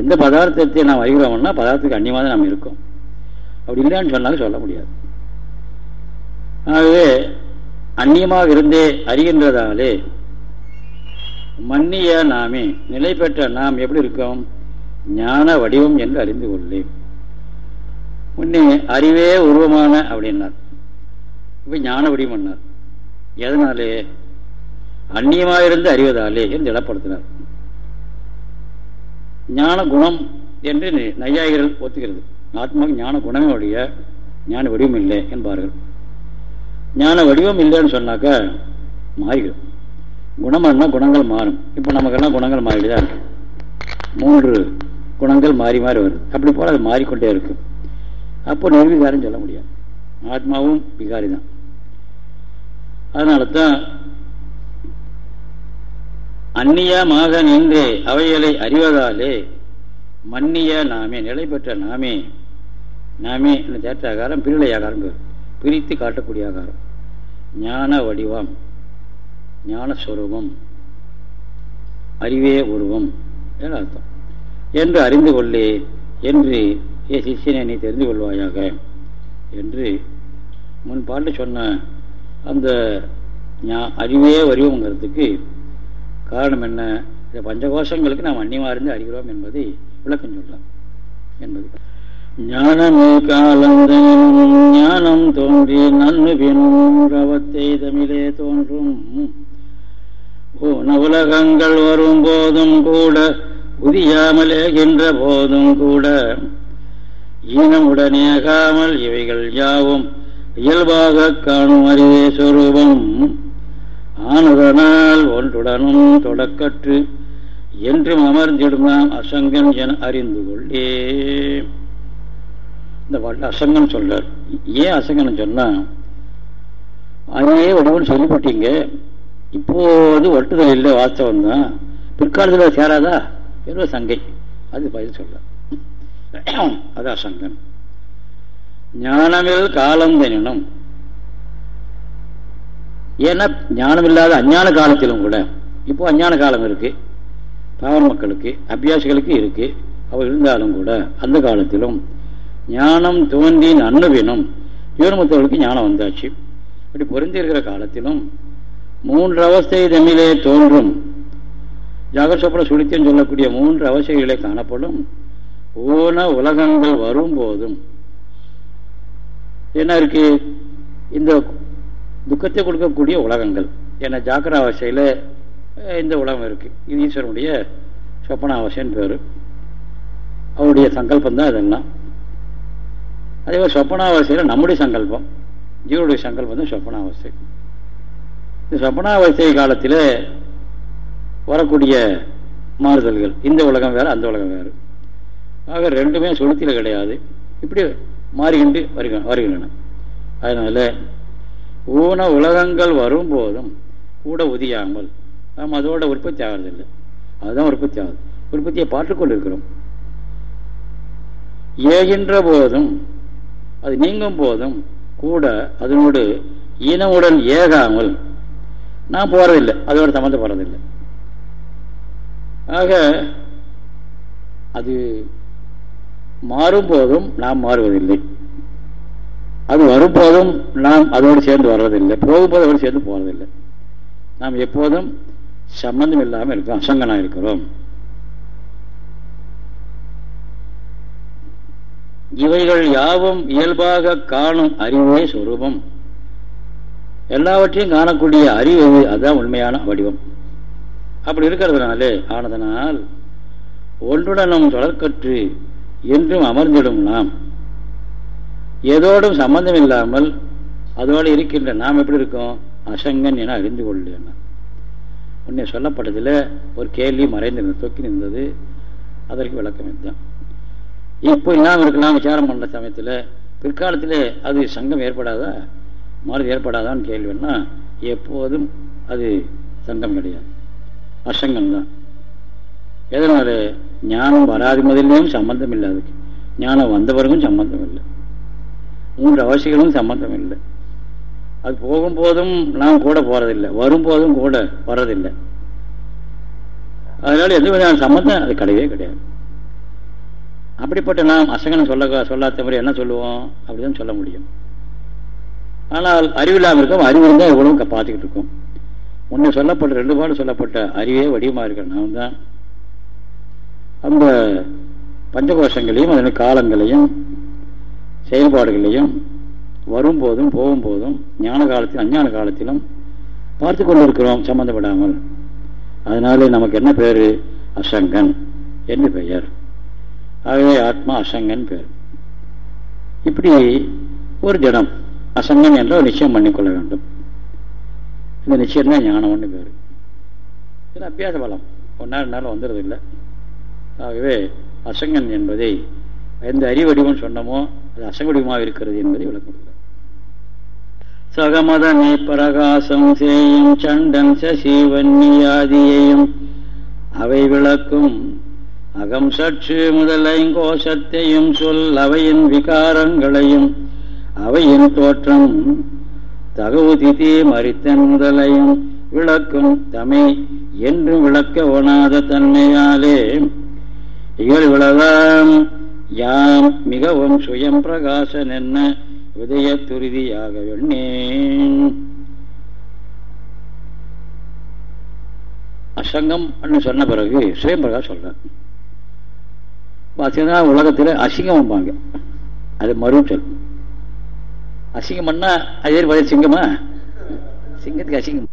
எந்த பதார்த்தத்தை நாம் அறிகிறோம்னா பதார்த்தத்துக்கு அந்நியமாக தான் நாம் இருக்கோம். அப்படி இல்லைன்னு சொன்னாலும் சொல்ல முடியாது. ஆகவே அந்நியமாக இருந்தே அறிகின்றதாலே மன்னிய நாமே நிலை பெற்ற நாம் எப்படி இருக்கோம்? ஞான வடிவம் என்று அறிந்து கொள்ளேன். முன்னே அறிவே உருவமான அப்படின்னார். இப்ப ஞான வடிவம்னார் எதனாலே? அந்நியமாயிருந்து அறிவதாலே என்று இடப்படுத்தினார் ஞான குணம் என்று நையாயிகள் ஒத்துக்கிறது ஆத்மாவுக்கு ஞான குணமே ஒழிய ஞான வடிவம் இல்லை என்பார்கள். ஞான வடிவம் இல்லைன்னு சொன்னாக்க மாறிடும் குணம்னா குணங்கள் மாறும். இப்போ நமக்கெல்லாம் குணங்கள் மாறிடுதான் இருக்கு மூன்று குணங்கள் மாறி மாறி வருது. அப்படி போல அது மாறிக்கொண்டே இருக்கும் அப்போ நிர்விகாரம் சொல்ல முடியாது. ஆத்மாவும் விகாரி தான் அதனால தான் அந்நியமாக நின்று அவைகளை அறிவதாலே மன்னிய நாமே நிலை பெற்ற நாமே நாமே என்ன தேற்ற ஆகாரம் பிரிலை ஆகாரம் பிரித்து காட்டக்கூடிய ஆகாரம். ஞான வடிவம் ஞானஸ்வரூபம் அறிவே உருவம் என அர்த்தம். என்று அறிந்து கொள்ளே என்று ஏ சிஷியனை நீ தெரிந்து கொள்வாயாக என்று முன் பாட்டு சொன்ன அந்த அறிவே வடிவங்கிறதுக்கு காரணம் என்ன? இந்த பஞ்சகோஷங்களுக்கு நாம் அந்நியமா அறிகிறோம் என்பதை விளக்கம் சொல்லலாம். என்பது. ஞானமே காலந்தனும் ஞானம் தோன்றி நன்னு ரவத்தை தமிழே தோன்றும். உலகங்கள் வரும் போதும் கூட உதியாமலேகின்ற போதும் கூட ஈனமுடனேகாமல் இவைகள் யாவும் இயல்பாக காணும் அறிவே சொரூபம். ஆனதனால் ஒன்றுடனும் தொடக்கற்று என்றும் அமர்ந்திடும் நாம் என அறிந்து கொள்ளே. இந்த பாட்டு அசங்கம் சொல்றார். ஏன் அசங்கம்னு சொன்னா அதே உடம்புன்னு சொல்லப்பட்டீங்க. இப்போது ஒட்டுதல் இல்லை வாஸ்தவம் தான். பிற்காலத்தில் சேராதா? என்ற சங்கை. அது பதில் சொல்ல அது அசங்கம். ஞானமில் காலம் தனினும் ஏன்னா ஞானம் இல்லாத அஞ்ஞான காலத்திலும் கூட இப்போ அஞ்ஞான காலம் இருக்கு பாவர மக்களுக்கு அபியாசிகளுக்கு இருக்கு அவர் இருந்தாலும் கூட அந்த காலத்திலும் ஞானம் தோன்றி அன்னுவினும் ஜீவனமுத்தவர்களுக்கு ஞானம் வந்தாச்சு. இப்படி பொருந்தி இருக்கிற காலத்திலும் மூன்று அவஸ்தை தமிழே தோன்றும் ஜாகசோப்பட சுழித்தன் சொல்லக்கூடிய மூன்று அவசைகளே காணப்படும். ஓன உலகங்கள் வரும்போதும் என்ன இருக்கு? இந்த துக்கத்தை கொடுக்கக்கூடிய உலகங்கள். ஏன்னா ஜாக்கிர அவசையில் இந்த உலகம் இருக்கு. இது ஈஸ்வரனுடைய சொப்பன பேர். அவருடைய சங்கல்பம் தான் இதெல்லாம். அதே மாதிரி சொப்பனாவசையில் நம்முடைய சங்கல்பம். ஜீவனுடைய சங்கல்பம் தான் சொப்பனாவசை இந்த சொப்பனாவசை காலத்தில் வரக்கூடிய மாறுதல்கள் இந்த உலகம் வேறு அந்த உலகம் வேறு. ஆக ரெண்டுமே சுழத்தில் கிடையாது. இப்படி மாறிக்கிண்டு வருக வருகின்றன. அதனால ஊன உலகங்கள் வரும்போதும் கூட உதியாமல் நாம் அதோட உற்பத்தி ஆகிறதில்லை அதுதான் உற்பத்தி ஆகுது உற்பத்தியை பார்த்துக்கொண்டிருக்கிறோம் ஏகின்ற போதும் அது நீங்கும் போதும் கூட அதனோடு இனவுடன் ஏகாமல் நான் போறதில்லை. அதோட சம்மந்தப்படுறதில்லை ஆக அது மாறும் போதும் நாம் மாறுவதில்லை. அது வரும்போதும் நாம் அதோடு சேர்ந்து வர்றதில்லை. போகும்போது அதோடு சேர்ந்து போறதில்லை. நாம் எப்போதும் சம்பந்தம் இல்லாமல் இருக்கோம் அசங்கனா இருக்கிறோம். இவைகள் யாவும் இயல்பாக காணும் அறிவே சொரூபம். எல்லாவற்றையும் காணக்கூடிய அறிவு அதுதான் உண்மையான வடிவம். அப்படி இருக்கிறதுனாலே ஆனதனால் ஒன்றுடனும் தொடர்கற்று என்றும் அமர்ந்திடும் நாம். ஏதோடும் சம்பந்தம் இல்லாமல் அதோடு இருக்கின்ற நாம் எப்படி இருக்கோம்? அசங்கன் என அறிந்து கொள்ளேன் உன்னை சொல்லப்பட்டதில் ஒரு கேள்வி மறைந்திருந்தது தொக்கி நின்றது. அதற்கு விளக்கம் இதுதான். இப்போ இல்லாமல் இருக்கலாம் விசாரம் பண்ண சமயத்தில் பிற்காலத்தில் அது சங்கம் ஏற்படாதா? மாறுதி ஏற்படாதான்னு கேள்வின்னா எப்போதும் அது சங்கம் கிடையாது. அசங்கம் தான். எதனால்? ஞானம் வராது முதல்லையும் சம்பந்தம் இல்லை அதுக்கு. ஞானம் வந்தவருக்கும் சம்பந்தம் இல்லை. மூன்று அவசியங்களும் சம்பந்தம் இல்லை அது போகும்போதும் நாம் கூட போறதில்லை. வரும்போதும் கூட வர்றதில்லை. அதனால எந்த விதமான சம்பந்தம் அது கிடையவே கிடையாது. அப்படிப்பட்ட நாம் அசங்கனம் சொல்ல சொல்லாத மாதிரி என்ன சொல்லுவோம்? அப்படிதான் சொல்ல முடியும். ஆனால் அறிவில்லாமல் இருக்கும். அறிவு இருந்தால் எவ்வளவு பார்த்துக்கிட்டு இருக்கோம். முன்னே சொல்லப்பட்ட ரெண்டு பாடு சொல்லப்பட்ட அறிவே வடிவமா இருக்கிற நாம் தான். அந்த பஞ்சகோஷங்களையும் அதனுடைய காலங்களையும் செயல்பாடுகளையும் வரும்போதும் போகும்போதும் ஞான காலத்திலும் அஞ்ஞான காலத்திலும் பார்த்து கொண்டிருக்கிறோம் சம்பந்தப்படாமல். அதனால நமக்கு என்ன பேர்? அசங்கன் என்று பெயர். ஆகவே ஆத்மா அசங்கன் பேர். இப்படி ஒரு தினம் அசங்கன் என்ற ஒரு நிச்சயம் பண்ணிக்கொள்ள வேண்டும். இந்த நிச்சயம் தான் ஞானம்னு பேர். இது அபியாச பலம். ஒன்னா நாள் வந்துடுறது ஆகவே அசங்கன் என்பதை எந்த அறிவடிவம் சொன்னமோ அது அசங்கடிவமாக இருக்கிறது என்பதை விளக்கம் சகமதனை பிரகாசம் சேயும் சண்டன் சசிவன்னியாதியையும் அவை விளக்கும் அகம் சற்று முதலைங்கோஷத்தையும் சொல் அவையின் விகாரங்களையும் அவையின் தோற்றம் தகவுதிதி மறித்தன் முதலையும் விளக்கும் தமை என்றும் விளக்க ஒணாத தன்மையாலே இகழ் விளதாம் யாம் மிகவும் சுயம் பிரகாசன் என்ன விதய துருதியாக வெண்ணேன் அசங்கம் சொன்ன பிறகு சுயம் பிரகாஷ் சொல்றேன். பார்த்தீங்கன்னா உலகத்தில் அசிங்கம்பாங்க அது மறு சொல் அசிங்கம் பண்ணா அதே பதில் சிங்கமா? சிங்கத்துக்கு அசிங்கம்.